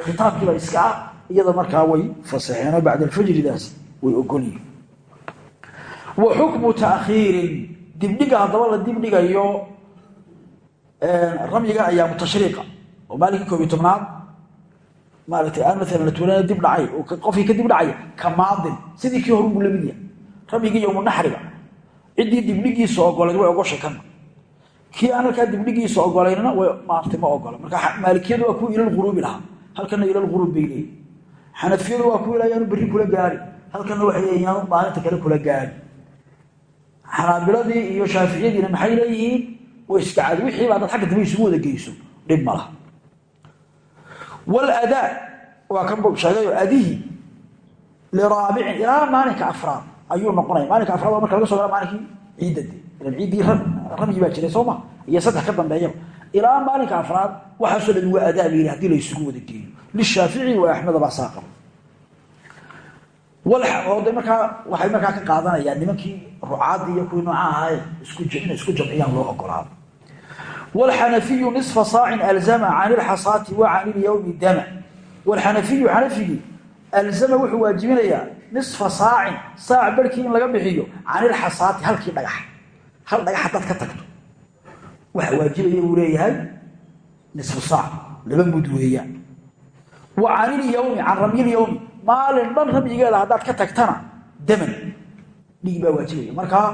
khitaabkiiba iska ah iyada markaa way fasaxeenoo bacda alfajridaas way ogolyihin wa xukmu taakhiirin dibdhiga haddaba la dibdhigayo ramyigan ayaamu tashriiqa oo maalinkii koobiy tobnaad maaragtay aan maalan la tuulana dib dhacay oo qofkii ka dib dhacaya ka maadin sidii kii horunbuu la mid yahay. Ramyigii yowmunaxriga ciddii dibdhigiisa ogolayd way ogoshay kana kii aan halkaa dibdhigiisa ogolaynna way maartay ma ogola marka maalikiyadu waa kuwa ilalquruubi lahaa. Halkana ilalquruub bay leeyihiin xanafiyadu waa kuwa ilayaanu berri kula gaari. Halkana waxay leeyihiin maalinta kale kula gaari. Xanaabiladii iyo shaaficiyadiina maxay leeyihiin? Way iska cadi wixii baa dad agga dambe isugu wada geyso. Dhib ma laha. Waladaa waa kan sheegayo adihi liraabicin ilaa maalinka afraad ayuu noqonaya. Maalinka afraad waa marka laga so gara maalinkii ciidade ilan ciiddii ramyi baa jiray sooma iyo saddex ka dambeeyaba ilaa maalinka afraad waxaasoo dhan waa adaa layidhi haddii la isugu wada geeyo. Lishaafici wa axmeda baa saa qaba de markaa waxay markaa ka qaadanayaan nimankii rucaadii iyo kuwii nooca ahaaye inay isku jamciyaan loo ogolaado wlxanafiyu niصfa saacin alzama can ilxasaati wa can ilyowmi dama. Wlxanafiyu xanafigii alzama wuxuu waajibinayaa niصfa saacin saac barhkii in laga bixiyo can ilxasaati halkii dhagax. Hal dhagax haddaad ka tagto. Waxa waajibaya buu leeyahay niصfu saac laba mud weeyaan wa can ilyowmi can ramyilyowmi maalin dhan ramyigeeda haddaad ka tagtana daman. Dhig baa waajibaya. Markaa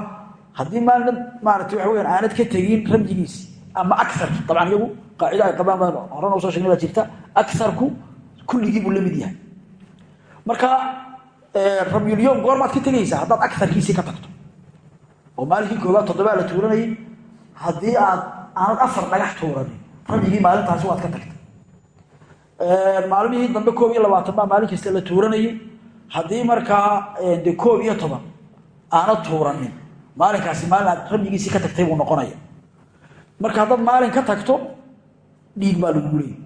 haddii maalin dhan maarata waxa aanad ka tegin ramyigiisi ama aar dabcan iyagu qaacida ay qabaan baan horena u soo shegnay jirta aarku kulligii buu yahay. Marka ramyulyom goormaad ka tegaysaa haddaad aarkiisii ka tagto. Oo maalinkii koobaad toddobaa la tuuranayay haddii aad aanad afar dhagax tuuranin ramyigii maalintaasi waad ka tagtay. Maalmihii dambe koob iyo labaatan baa maalin kasta la tuuranayay. Haddii markaa de koob iyo toban aanad tuuranin maalinkaasi maalin aad ramyigiisii ka tagtay buu noqonaya. Marka haddaad maalin ka tagto dhiig baa lagu leeyay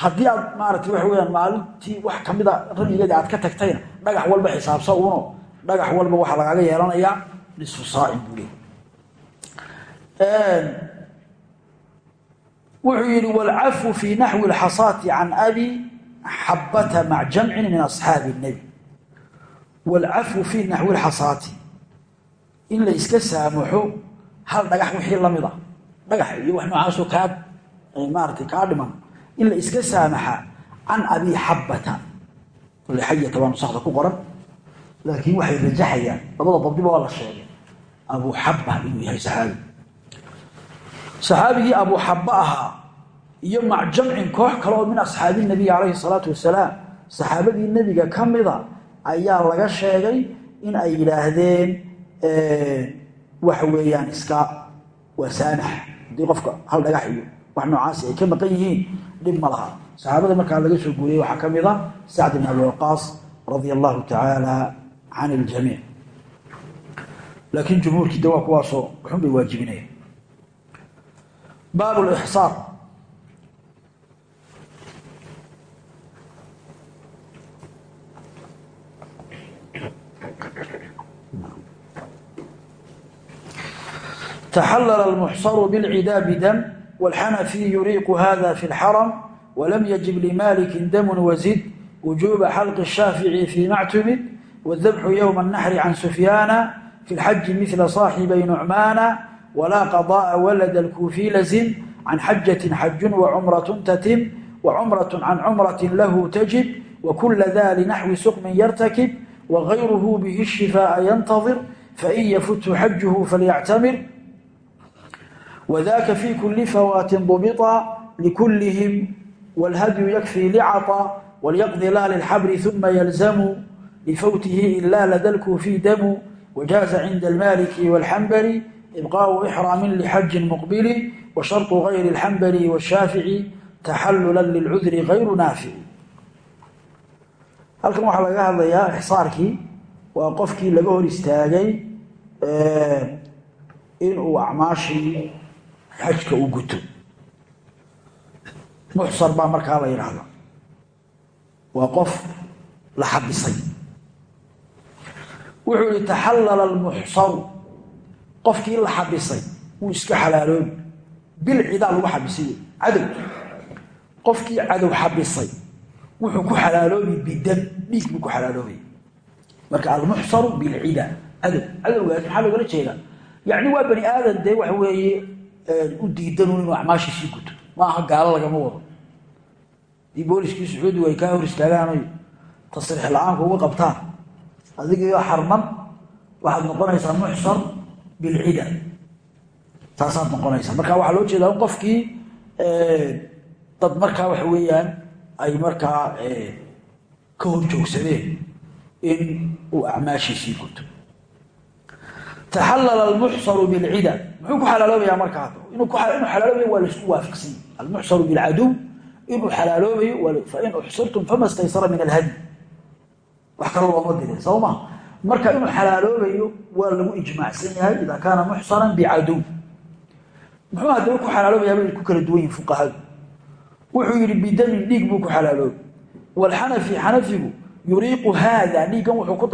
haddii aad maarata waxa weyaan maalintii wax kamida ramyigeedii aad ka tagtayna dhagax walba xisaabsa uno dhagax walba waxaa lagaaga yeelanayaa nisfu saacin buu leey wuxuu yihi wاlcafu fi naxwi اlxasaati can abi xabata mac jamcin min asxaabi الnebi wاlcafu fi naxwi اlxasaati in la iska saamaxo hal dhagax wixii lamid a dhagax iyo wax noocaasoo kaa maaratay kaa dhiman in la iska saamaxa can abi xabata le xayata baa nusakda ku qoran. Laakiin waxay rajaxayaan. Labada dabdiba waa la sheegay. Abu xaba inuu yahay saxaabi. Saxaabigii abu xaba ahaa iyo mac jamcin koox kale oo min asxaabi nabiy calayhi salaatu wasalaam saxaabadii nebiga ka mida ayaa laga sheegay in ay yidhaahdeen waxa weeyaan iska waa saamax haddii qofka hal dhagax iyo wax noocaasi ay ka maqan yihiin dhib ma laha. Saxaabada markaa laga soo guuriyey waxaa ka mid a sacd bn abi waqaas allahu tacaala can iljamiic laakiin jumhuurkii de kuwaasoo xun bay waajibinayaan baab lixsaar taxallala almuxsaru bilcidaa bidam والحنفي يريق هذا في الحرم ولم يجب لمالك دم وزد وجوب حلق الشافعي في معتمد والذبح يوم النحر عن سفيان في الحج مثل صاحبي نعمان ولا قضاء ولد الكوفي لزم عن حجة حج وعمرة تتم وعمرة عن عمرة له تجب وكل ذا لنحو سقم يرتكب وغيره به الشفاء ينتظر فإن يفت حجه فليعتمر وذاك في كل فوات ضبطا لكلهم والهدي يكفي لعطا وليقضي لا للحبر ثم يلزم لفوته إلا لدى الكوفي دم وجاز عند المالك والحنبلي إبقاء إحرام لحج مقبل وشرط غير الحنبلي والشافعي تحللا للعذر غير نافع halkan waxaa laga hadlayaa ixsaarkii waa qofkii laga hor istaagay inuu acmaashii xajka uu guto. Muxsar baa markaa la yidhaahda waa qof la xabisay. Wuxuu yihi taxallala almuxsaru qofkii la xabisay wuu iska xalaaloobi bilcidaa lagu xabisay. Cadow. Qofkii cadow xabisay wuxuu ku xalaaloobi bidam dhiig buu ku xalaaloobay marka almuxsaru bilcida cadow. Cadowgaas maxaa loogala jeedaa? Yacni waa bani aadan dee waxa weeye u diidanun inuu acmaashiisii guto. Ma aha gaalo lagama wado. Haddii booliskii sacuudigu ay kaa hor istaagaanoy tasriix la'aanka uga qabtaan. Adigiyo xarman waxaad noqonaysaa muxsar bilcida. Taasaad noqonaysaa. Marka waxaa loo jeedaa in qofkii dad markaa waxa weeyaan ay markaa ka hor joogsadeen in uu acmaashiisii guto taxallala almuxsaru bilcida muxuu ku xalaaloobayaa markaa inuu xalaaloobayo waa la isku waafaqsanya almuxsaru bilcaduw inuu xalaaloobayo fain uxsirtum fama staysara min alhadi wax kalo looma dirin soo ma marka inuu xalaaloobayo waa lagu ijmaacsan yahay idaa kaana muxsaran bicaduw muxuu haddaba ku xalaaloobayaa bay ku kala duwan yihiin fuqahadu wuxuu yidhi bidamin dhiig buu ku xalaaloobay waalxanafi xanafigu yuriiqu haada dhiiggan wuxuu ku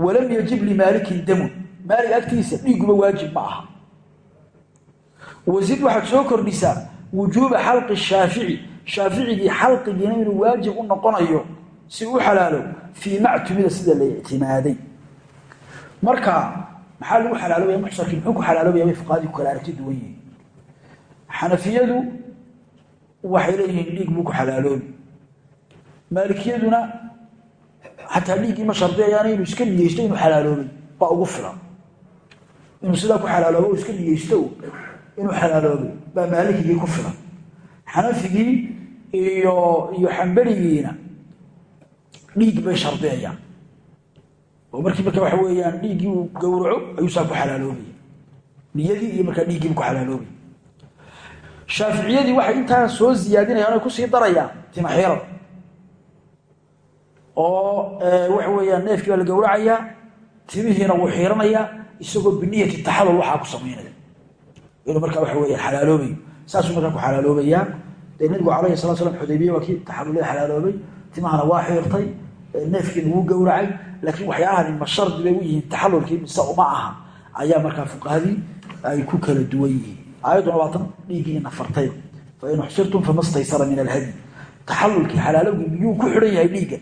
walam yajib limaalikin damun maalig agtiisa dhiiguba waajib ma aha. Wasid waxaad soo kordhisaa wujuuba xalqi shaafici. Shaaficigii xalqigiina inuu waajib u noqonayo si u xalaalo fii mactumida sida la ictimaaday. Marka maxaa lagu xalaaloobaya muxsarkii muxuu ku xalaaloobaya bay fuqahadii ku kala aragti duwan yihiin xanafiyadu waxay leeyihiin maalikiyaduna xataa dhiiggii ma shardiyayaana inuu iska niyeysto inuu xalaaloobay baa ugu filan. Inuu sidaa ku xalaaloobo o iska niyeysto inuu xalaaloobay baa maalikigii ku filan. Xanafigii iyo iyo xamberigiina dhiig bay shardiyayaan oo markii marka waxa weeyaan dhiiggii uu gowraco ayuu saa ku xalaaloobaya niyadii iyo markaa dhiiggiibu ku xalaaloobaya shaaficiyadii waxay intaa soo ziyaadinayaan oy ku sii darayaan. Timaxiirad oo waxa weeyaan neefkii baa la gowracayaa timihiina wuu xiiranayaa isagoo biniyati taxalul waxaa ku samaynaya inuu markaa waxa weeyaan xalaaloobayo. Saasuu markaa ku xalaaloobayaa. Dee nabigu calayhi salatu slam xudaybiya waa kii taxalulada xalaaloobay timahana waa xiirtay neefkiina wuu gowracay laakiin waxyaalahan ma bay u yihiin. Taxalulkii mise uma aha. Ayaa markaa fuqahadii ay ku kala duwan yihiin. Aayadduna waa tan dhiiggii nafartay fain uxsirtum fama staysara min alhadi. Taxalulkii xalaalowgii miyuu ku xidhan yahay dhiigga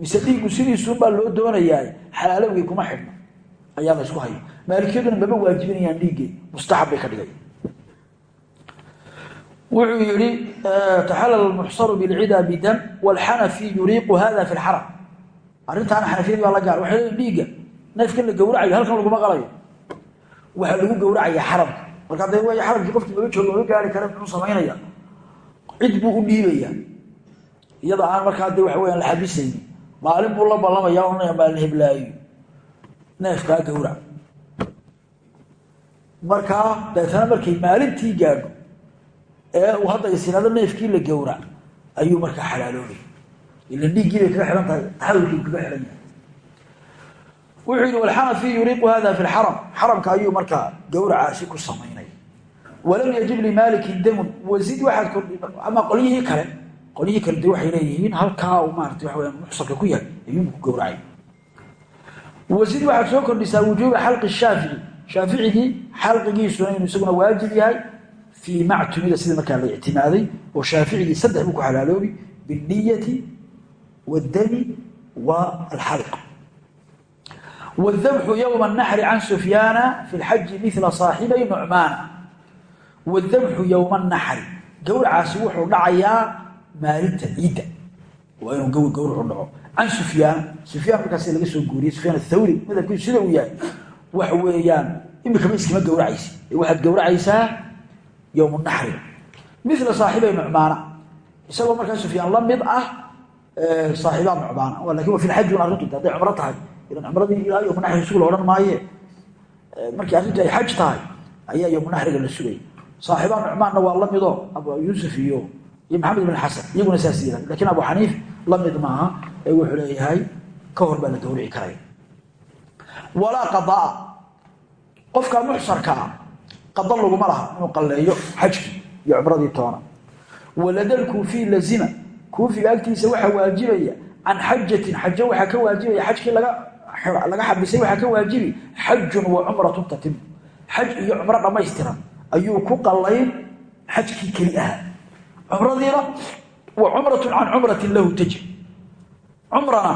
mise dhiiggu sidiisuunbaa loo doonayaa xalaalowgii kuma xidhno. Ayaa la ysku haya maalikiyaduna maba waajibinayaan dhiiggii mustaxab bay ka dhigay. Wuxuu yihi taxalal muxsaru bilcida bidam wlxanafi yuriiqu hada fi lxaram arrintaana xanafiyadii baa la gaar. Waxay leeyiin dhiigga. Neefkan la gowracayo halkan laguma qalayo. Waxaa lagu gowracaya xaramka. Marka de way xaramkii qofkii maba jooga maba gaari kara muxuu samaynaya cid buu u dhiibaya iyada aan markaa de waxa weyaan la xabisayni maalin buu la ballamaya ohanaya maalin heblaayo. Neefkaa gowrac markaa deetana markay maalintii gaadho ee uu hadda isinaado neefkii la gowrac ayuu markaa xalaaloobay ila dhiiggii bay kaga tahay taxawulkii kaga xidhan yahay. Wuxuu yidhi walxanafi yuriiqu hada fi lxaram xaramka ayuu markaa gowracaasi ku samaynay. Walam yajib limaalikin damun. Wasid waxaad kordhi ama qolyihii kale qolyihii kale de waxay leeyihiin halkaa uu maarata waxa weyaan muxsalka ku yahay ayuunba ku gowracay. Wasid waxaad soo kordhisaa wujuuba xalqi shaafici shaaficigii xalqigiisuna inuu isaguna waajib yahay fii mactumida sida markaa la ictimaaday oo shaaficigii saddex buu ku xalaaloobi binniyati waddami wa alxalq. Wاdabxu ywma naxri can sufyaana fi lxaji mila saaxibay nucmaana wاdabxu ywma naxri gowracaasi wuxuu dhacayaa maalinta ciidda waa inuu gowr gowracu dhaco. Can sufyaan sufyaan markaas laga soo guuriyey sufyaan athawri madhabkiisu sida uu yahay? Waxa weeyaan imikama iskama gowracaysa waxaad gowracaysaa ywm naxri mila saaxibay nucmaana isagoo markaa sufyaan la mid ah saaxibaa nucmaana laakiin wa fi un arrintu hadday cumro tahay. Ilan cumradii ilaa yowma naxri sug la odhan maaye. Markii arrintii ay xaj tahay ayaa yowma naxriga la sugay. Saaxibaa nucmaanna waa la midoo abu yuusuf iyo iyo maxamed ibn xasan iyaguna saas yirahay lakiin abu xaniif la mid maaha ee wuxuu leeyahay ka hor baa la gowrici karaya walaa qadaa qofka muxsarka ah qada laguma laha inuu qalleeyo xajkii iyo cumradii toona. Waladal kuufiy lazima kuufiga agtiisa waxaa waajibaya can xajatin xajo waxaa ka waajibaya xajkii laga xabisay waxaa ka waajibi xajun wa cumratun tatim. Xaj iyo cumro dhammaystiran. Ayuu ku qallayn xajkii keli cumradiina wa cumratun can cumratin lahu tajib cumrana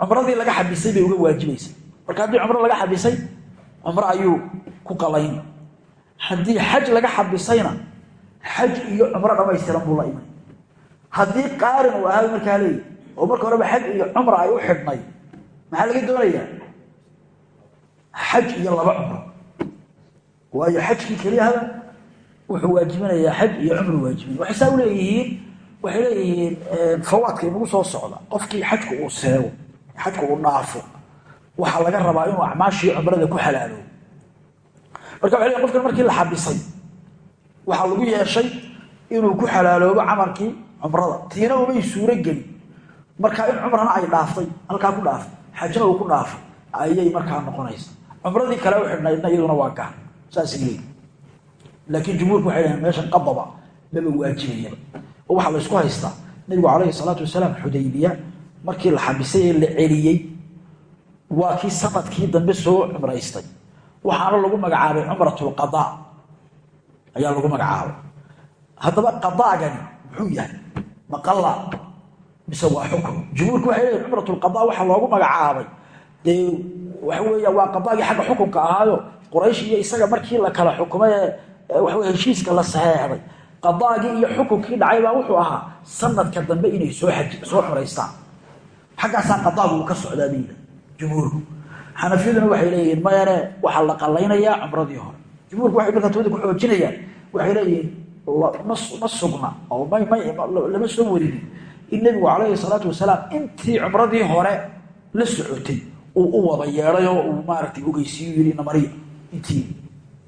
cumradii laga xabisay bay uga waajibaysa. Marka haddii cumro laga xabisay cumro ayuu ku qallayn haddii xaj laga xabisayna xaj iyo cumro dhamaystiran buu la iman haddii qaarin uu ahaa markaa leeyi oo marka horeba xaj iyo cumra ay u xidhnay maxaa laga doonayaa? Xaj iyo laba cumro. Waayo xajkii keliyahada wuxuu waajibinayaa xaj iyo cumru waajibinaya waxay saa u leeyihiin waxay leeyihiin fawaadka inagu soo socda qofkii xajku uu seego xajku uu dhaafo waxaa laga rabaa inuu acmaashii cumrada ku xalaaloobo marka waxay leeyihiin qofkan markii la xabisay waxaa lagu yeeshay inuu ku xalaaloobo camalkii cumrada. Tiina umay suuro gelin markaa in cumrana ay dhaaftay halkaa ku dhaaftay xajna uu ku dhaafay ayay markaa noqonaysa. Cumradii kale u iyaduna waa gaar. Saasay leeyihiin laakiin jumhuurku waxay leeyihiin meeshan qadaba maba waajibayaba oo waxaa la haystaa nabigu calayhi salaatu wasalaam xudaybiya markii la xabisay ee la celiyey waa kii sannadkii dambe soo cumraystay. Waxaana lagu magacaabay cumratulqadaa ayaa lagu magacaabay. Haddaba qadaagani muxuu yahay? Maqalla mise waa xukm jumhuurku waxay leeyihiin cumratulqadaa waxaa loogu magacaabay. Dee waxa weeya waa qadaagii xagga xukunka ahaayo. Quraysh iyo isaga markii la kala xukumay ee waxawe heshiiska la saxeexday. Qadaagii iyo xukunkii dhacay baa wuxuu ahaa sanadka dambe inay soo xoraystaan xaggaasaa qadaagu uu ka socdaa bay yidhi jumhuurku. Xanafiyaduna waxay leeyihiin mayane waxaa la qallaynayaa cumradii hore. Jumhuurku waxay markaa tooda ku xoojinayaan. Waxay leeyihiin ma sugna oo lama soo warinin in nebigu calayhi salaatu wasalaam intii cumradii hore la socotay uu u wada yeeday oo uu maaragtay ogeysiiyu yidhi namariya intii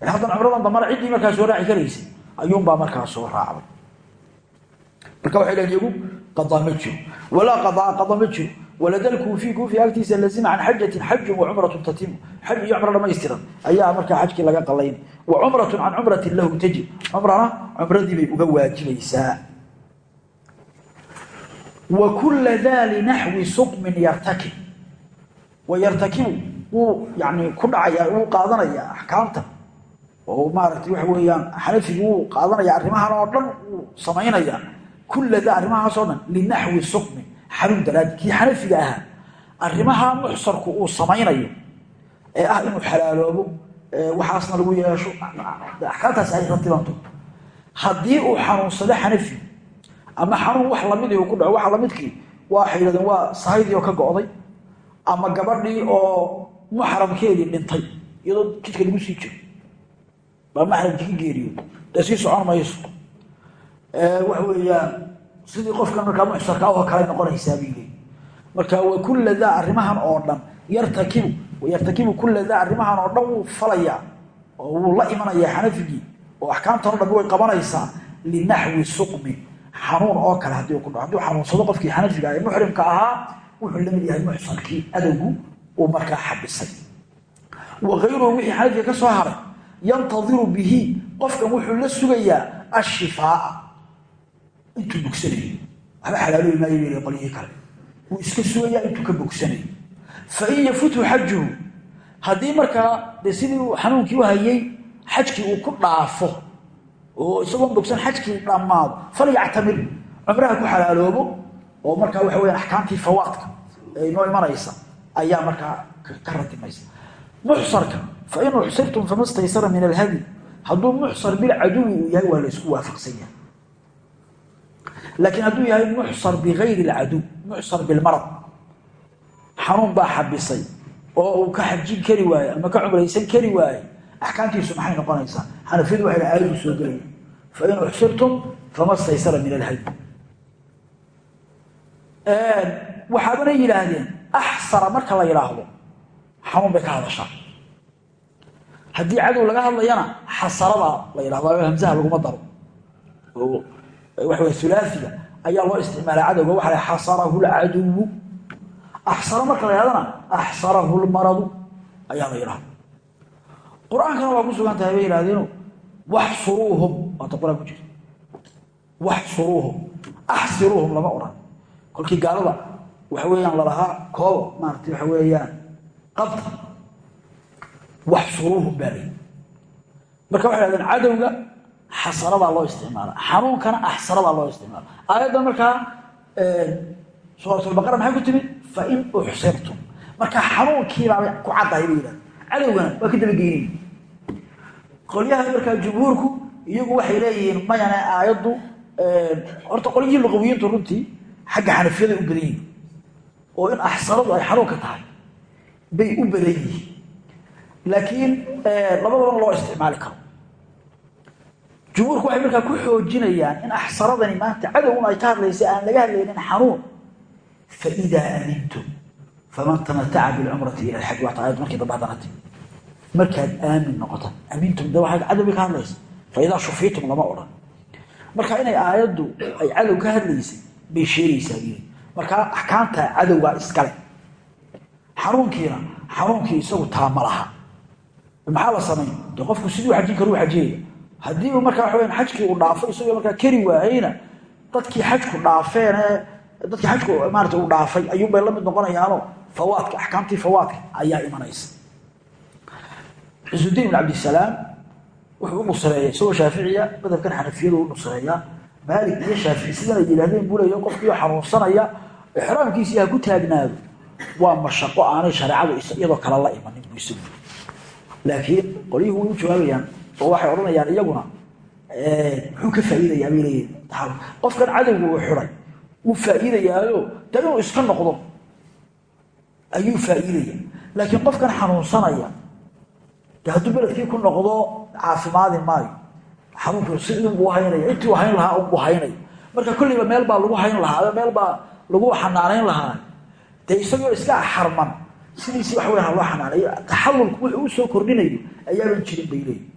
haddana cumradan dambana ciddii markaa soo raaci karaysay ayuunbaa markaa soo raacday. Marka waxay leeyiin iyagu qadaa ma jiro. Walaa qadaa qada ma jiro. Walada lkuufi kuufi agtiisa lazima can xajatin xajun wa cumratun tatimu xaj iyo cumro dhamaystiran ayaa markaa xajkii laga qalayn. Wa cumratun can cumratin lahu tajib cumrana cumradii bay uga waajibaysaa wa kula daa linaxwi suqmin yartakib wa yartakibu yani ku dhacaya wuu qaadanayaa axkaamta oo maaragtay waxa weeyaan xanafigu wuu qaadanaya arrimahan oo dhan wuu samaynaya kula daa arrimahaas oo dhan linaxwi suqmin xanuun daraadi kii xanafiga ahaa arrimaha muxsarku uu samaynayo ee ah inuu xalaaloobo waxaasna lagu yeesho axkaamtaasi ay ratibanto haddii uu xanuunsado xanafi ama xanuun wax lamidii ku dhaco waxa lamidkii waxay yidhahdeen waa sahaydii oo ka go'day ama gabadhii oo muxramkeedii dhintay iyadoo jidka lagu sii jiro baa maxramkii ka geeriyo? Dee socon mayso. Waxa weeyaan sidii qofkan markaa muxsarka oo kale noqonaysaa bay marka wa kulla daa arrimahan oo dhan yartakibu yartakibu kulla daa arrimahan oo dhan wuu falayaa oo wuu la imanayaa xanafigii oo axkaamtan o dhan way qabanaysaa linaxwi suqmin xanuun oo kale haddii ku dhaco hadduu xanuunsado qofkii xanafiga ee muxrimka ahaa wuxuu la mid yahay muxsarkii adowgu uu markaa xabisay. Wa hayruhu wixii xanafiga ka soo haray yantadiru bihi qofkan wuxuu la sugayaa ashifaaa intuu bogsanayo waxba xalaalooyi maayo qolyihii kale wuu iska sugayaa intuu ka bogsanayo fain yafuthu xajuhu haddii markaa dee sidii uu xanuunkii u hayay xajkii uu ku dhaafo oo isagoon bogsan xajkii dhammaado falyactamir cumraha ku xalaaloobo oo markaa waxa weya axkaamtii fawaadka ee inoo imanaysa ayaa markaa ka ratimaysa muxsarka fain uxsirtum fama staysara min alhadi hadduu muxsar bilcaduwi uu yahay waa la isku waafaqsan yahay laakiin hadduu yahay muxsar bigayri alcaduw muxsar bilmarad xanuun baa xabisay oo uu ka xajin kari waaye ama ka cumraysan kari waaye axkaamtiisu maxay noqonaysaa xanafiyadu waxay ha aayadu soo gelaya fain uxsirtum fama staysara min alhadi waxaabana yidhaahdeen axsara marka la yidhaahdo xanuun bay ka hadashaa haddii cadow laga hadlayana xasaradaa la yidhahdo hamsaha laguma daro. Oo. Waxa wey ulaaiga ayaa loo isticmaalaa cadowga waxa la xasarahu lcaduwu axsara marka la yidhahdana axsarahu lmaradu ayaa la yidhahda qur'aankana waa ku sugan tahay bay yidhahdeeno waxsuruuhum waata qur'aan ku jirta waxsuruuhum axsiruuhum lama odhan kolkii gaalada waxa weeyaan lalahaa koobo maarata waxa weeyaan qabta waxsuruuhum baa layi marka waxay hahdeen cadowga xasaradaa loo isticmaala xanuunkana axsaradaa loo isticmaala. Aayaddan markaa suuratulbaqara maxay ku timid fain uxsirtum. Marka xanuunkiibaabay ku caddahay bay yidhahden cadowgana waa ka dabageynay qolyaha markaa jumhuurku iyagu waxay leeyihiin mayane aayaddu horta qolyihii luqawiyiintu runtii xagga xanafiyada u badan yihiin oo in axsanadu ay xanuunka tahay bay u badan yihiin laakiin labadaba loo isticmaali karo. Jumhuurku waxay markaa ku xoojinayaan in axsaradani maanta cadowun ay ka hadlaysa aan laga hadlaynin xanuun. Faidaa amintum faman tamataca bilcumrati ila alxaj. Waata markii dambe haddana timi. Markaad aamin noqota amintum de waxaad cadow bay ka hadlaysa. Faidaa shufiitum lama odhan. Marka inay aayaddu ay cadow ka hadlaysay bay sheegaysaa buyiri markaa axkaamta cadowgaa iskale xanuunkiina xanuunkii isagu laha maxaa la samayn de qofku siduu xajin karu xajiyaya haddii uu markaa weyaan xajkii uu dhaafo isagoo markaa keri waayeyna dadkii xajku dhaafeen dadkii xajku maarata uu dhaafay ayuunbay la mid noqonayaano fawaadka axkaamtii fawaadka ayaa imanaysa. Cisudiin ibn cabdisalaam wuxuu u nusreeyay isagoo shaaficiya madhabkan xanafiyadu u nusreeyaa maalik iyo shaafici sidan ay yidhahdeen buu leeya qofkiio ku taagnaado waa mashaqo aanay shareecadu iyadoo kale la imanin buu isagu laakiin qolyuhu way u jawaabayaan oo waxay odhanayaan iyaguna muxuu ka faa'iidayaa bay leeyihiin qofkan cadowga uu xiday wuu faa'iidayaayo de inuu iska noqdo ayuu faa'iidaya. Laakiin qofkan xanuunsanaya de hadduu beledkii ku noqdo caafimaadi maayo. Xanuunku si inbuu haynaya intii hayn lahaa unbuu haynaya marka kollayba meel baa lagu hayn lahaa meel baa lagu xanaanayn lahaa. Dee isagoo iska xarman sidiisii wax weyn loo xanaanayo taxallulku wuxuu u soo kordhinayo ayaaban jirin bay leeyihi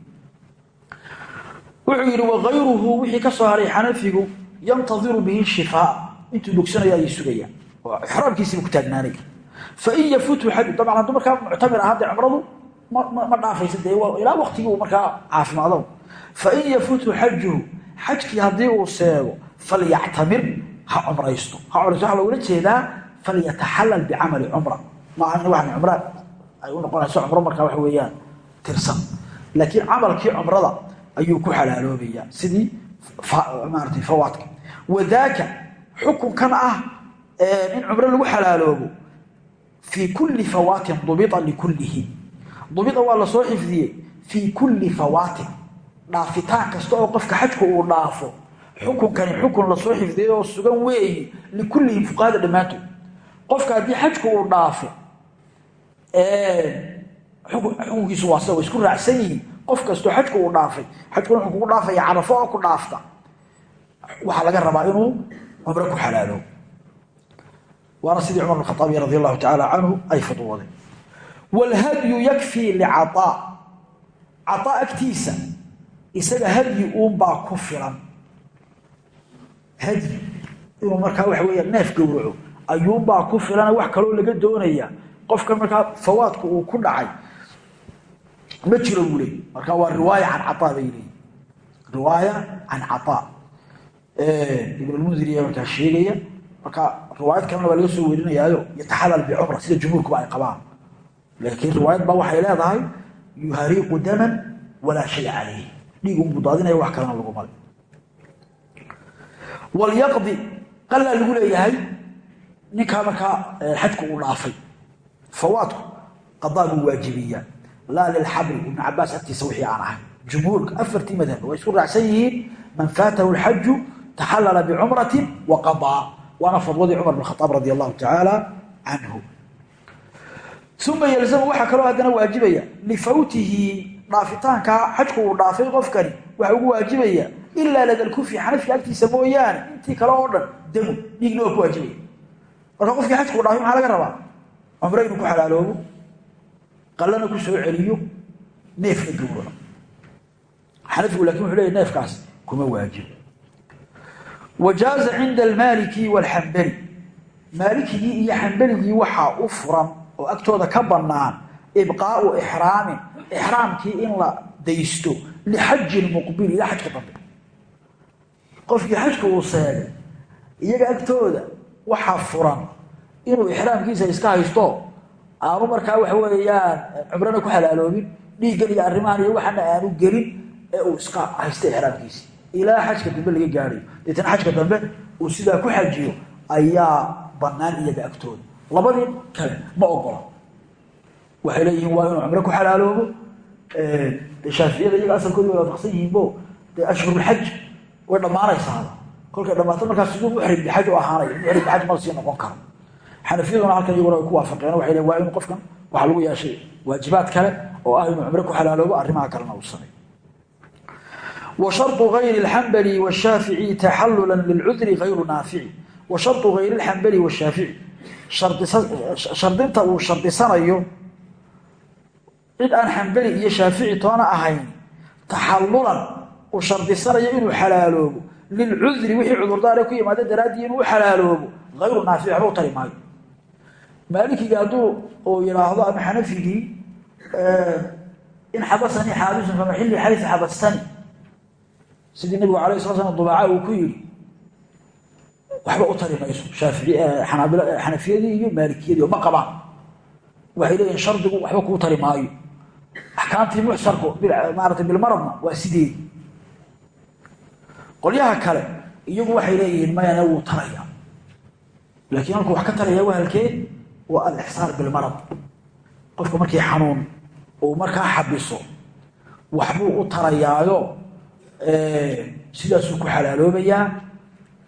wuxuu yidhi wakayruhu wixii ka soo haray xanafigu yantadiru bihi shifaa. Intuu bogsanayo ayay sugayaan. Oo ixraamkiisiiba ku taagnaanay. Fain yafutu xaju dabcan hadduu muctamir dee cumradu ma dhaafaysa dee ilaa waktigii markaa caafimaado. Fain yafutu xajuhu xajkii haddii uu seego falyactamir ha cumraysto. Ha cumraysto waxaa loogula jeedaa falyataxallal bicamali cumra maaha in cumra ay u noqonayso cumro markaa waxa weeyaan tirsan. Laakiin camalkii cumrada ayuu ku xalaaloobaya sidii maarata fawaadka. Wadaaka xukunkan ah in cumro lagu xalaaloobo fii kulli fawaatin dubita likullihi. Dubita waa la soo xifdiyey fii kulli fawaatin. Dhaafitaan kasta oo qofka xajku uu dhaafo xukunkani xukun la soo xifdiyey oo sugan weeyi likullihim fuqahada dhammaantood qofka haddii xajku uu dhaafo xukunkiisu waa sida isku raacsan yihiin. Qof kastoo xajku uu dhaafay xajkuna wuxuu kugu dhaafaya carafo oo ku dhaafta. Waxaa laga rabaa inuu cumro ku xalaalo. Waana sidii cumar bn khaaabi radi allahu tacaala canhu ay fadwoodeen wlhadyu yakfii licaaa caaa agtiisa isaga hadyi uunbaa ku filan. Hadyi inuu markaa waxa weya neef gowraco ayuunbaa ku filan wax kaloo laga doonaya qofkan markaa fawaadku uu ku dhacay ma jiro buu leey marka waa riwaaya can caaa bay leeyiin riwaaya can caaa ibnulmundiriya markaa sheegaya. Marka riwaayad kalena waa laga soo werinayaayo yataxalal bicumra sida jumhuurkuba ay qabaan. Laakiin riwaayad baa waxay leedahay yuhariiqu daman walaa shay calayh dhiig unbuu daadinaya wax kalena lagu male walyaqdi qalaa lagu leeyahay ninkaa markaa xajku uu dhaafay fawaadku qadaa buu waajibiyaa laa lilxabri ibnu cabaas agtiisa wixii aan ahay jumhuurka afartii madhab way isku raacsan yihiin man faatahu lxaju taxallala bicumratin wa qadaa waana fadwadii cumar bn khaaab radi allahu tacaala canhu uma yalzamu waxaa kaloo haddana waajibaya lifawtihi dhaafitaankaa xajku uu dhaafay qofkani waxa ugu waajibaya ilaa ladalkufi xanafiga agtiisa mooyaane intii kale oo dhan damu dhiigna cumro ku xalaaloobo qallana ku soo celiyo neefna gowraco xanafigu laakiin wuxuu leeya neefkaas kuma waajibo wajaaza cinda almaaliki waalxambali maalikigii iyo xambaligii waxaa u furan oo agtooda ka bannaan ibqaau ixraamin ixraamkii in la daysto lixajin muqbil ilaa xajka dambe. Qofkii xajka uu seegay iyaga agtooda waxaa furan inuu ixraamkiisa iska haysto. Aanu markaa waxa weeyaan cumrana ku xalaaloobin dhiiggan iyo arrimahan iyo waxana aanu gelin ee uu iska haysta ixraamkiisi ilaa xajka dambe laga gaadhayo deetana xajka dambe uu sidaa ku xajiyo ayaa bannaan iyaga agtooda labadii kale ma ogola. Waxay leeyihiin waa inuu cumro ku xalaaloobo shaaficiyada iyaga asalkooda way waafaqsan yihiinbo dee ashhurulxaj way dhammaanaysaa. Kolkay dhammaato markaas siduu muxrim bixaj u ahaanay muxrim bixaj ma sii noqon karo xanafiyaduna halkan iyaguna way ku waafaqeen waxay leen waa inuu qofkan waxaa lagu yeeshay waajibaad kale oo ah inuu cumre ku xalaaloobo arrimaha kalena uu sameeyo wa sharطu gayri اlxambali washaafici taxalula lilcudri gayru naafici wa sharطu gayri اlxambali washaafici shardinta uu shardisanayo cid aan xambali iyo shaafici toona ahayn taxalulan uu shardisanayo inuu xalaaloobo lilcudri wixii cudurdaare ku yimaada daraaddii inuu u xalaaloobo ayru naafic waxba u tari maayo maalikigi hadduu uu yidhaahdo ama xanafigii in xabasanii xaabisun famaxilli xayu xabastani. Sidii nabigu alayh sala slam dubaaca uu ku yidhi waxba u tari mayso xanafiyadii iyo maalikiyadii ma qabaan. Waxay leeyihiin shardigu waxba kuu tari maayo. Axkaamtii muxsarku maarata bilmaradna waa sideedi qolyaha kale iyagu waxay leeyihiin mayana wuu taraya laakiin halku wax ka taraya wahalkee waa alixsaar bilmarad qofka markii xanuun uu markaa xabiso waxbuu u tarayaayo sidaasuu ku xalaaloobayaa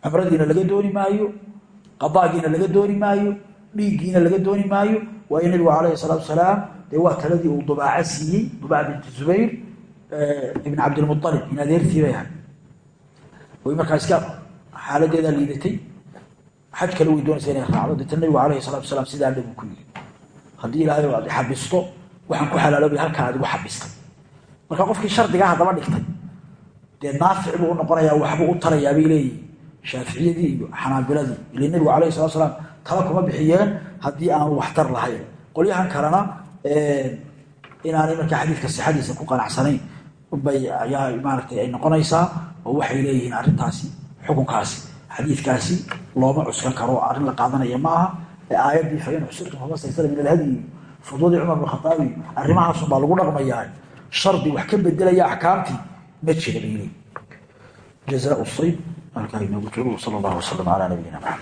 cumradiina laga dooni maayo qadaagiina laga dooni maayo dhiiggiina laga dooni maayo. Waayo nabigu calayhi salaatu salaam dee waa taladii uu dubaaco siiyey dubaac binti zubayr ibn cabdilmualib in adeertii bay ahay way markaa iska xaaladeedaa liidatay xaj kale way doonaysa inay raacdo. Deetna nabigu alayhi salatu wasalaam sidaa dhabu ku yiri haddii ilaahay aad xabisto waxaan ku xalaaloobay halkaa adigu xabistay marka qofkii shardigaa haddaba dhigtay dee naafic buu u noqonayaa waxbuu u tarayaa bay leeyihiin shaaficiyadii iyo xanaabiladii ile nabigu alayhi salatu salaam tala kuma bixiyeen haddii aanu waxtar lahayn. Qolyahan kalena inaanay markaa xadiidka sixadiisa ku qanacsanayn bay ayaa maaragtay ay noqonaysaa oo waxay leeyihiin arrintaasi xukunkaasi xadiidkaasi looma cuskan karo arrin la qaadanaya ma aha ee aayaddii fain xusirtum famastaysara min alhadyi fudwadii cumar bin khataabi arrimahaasun baa lagu dhaqmayaa shardi wax ka bedelaya axkaamtii ma jira. Bay leeyihiin jazaa sayb halkaa inoogu joogo sala allahu wasalam calaa nabiyina maxamed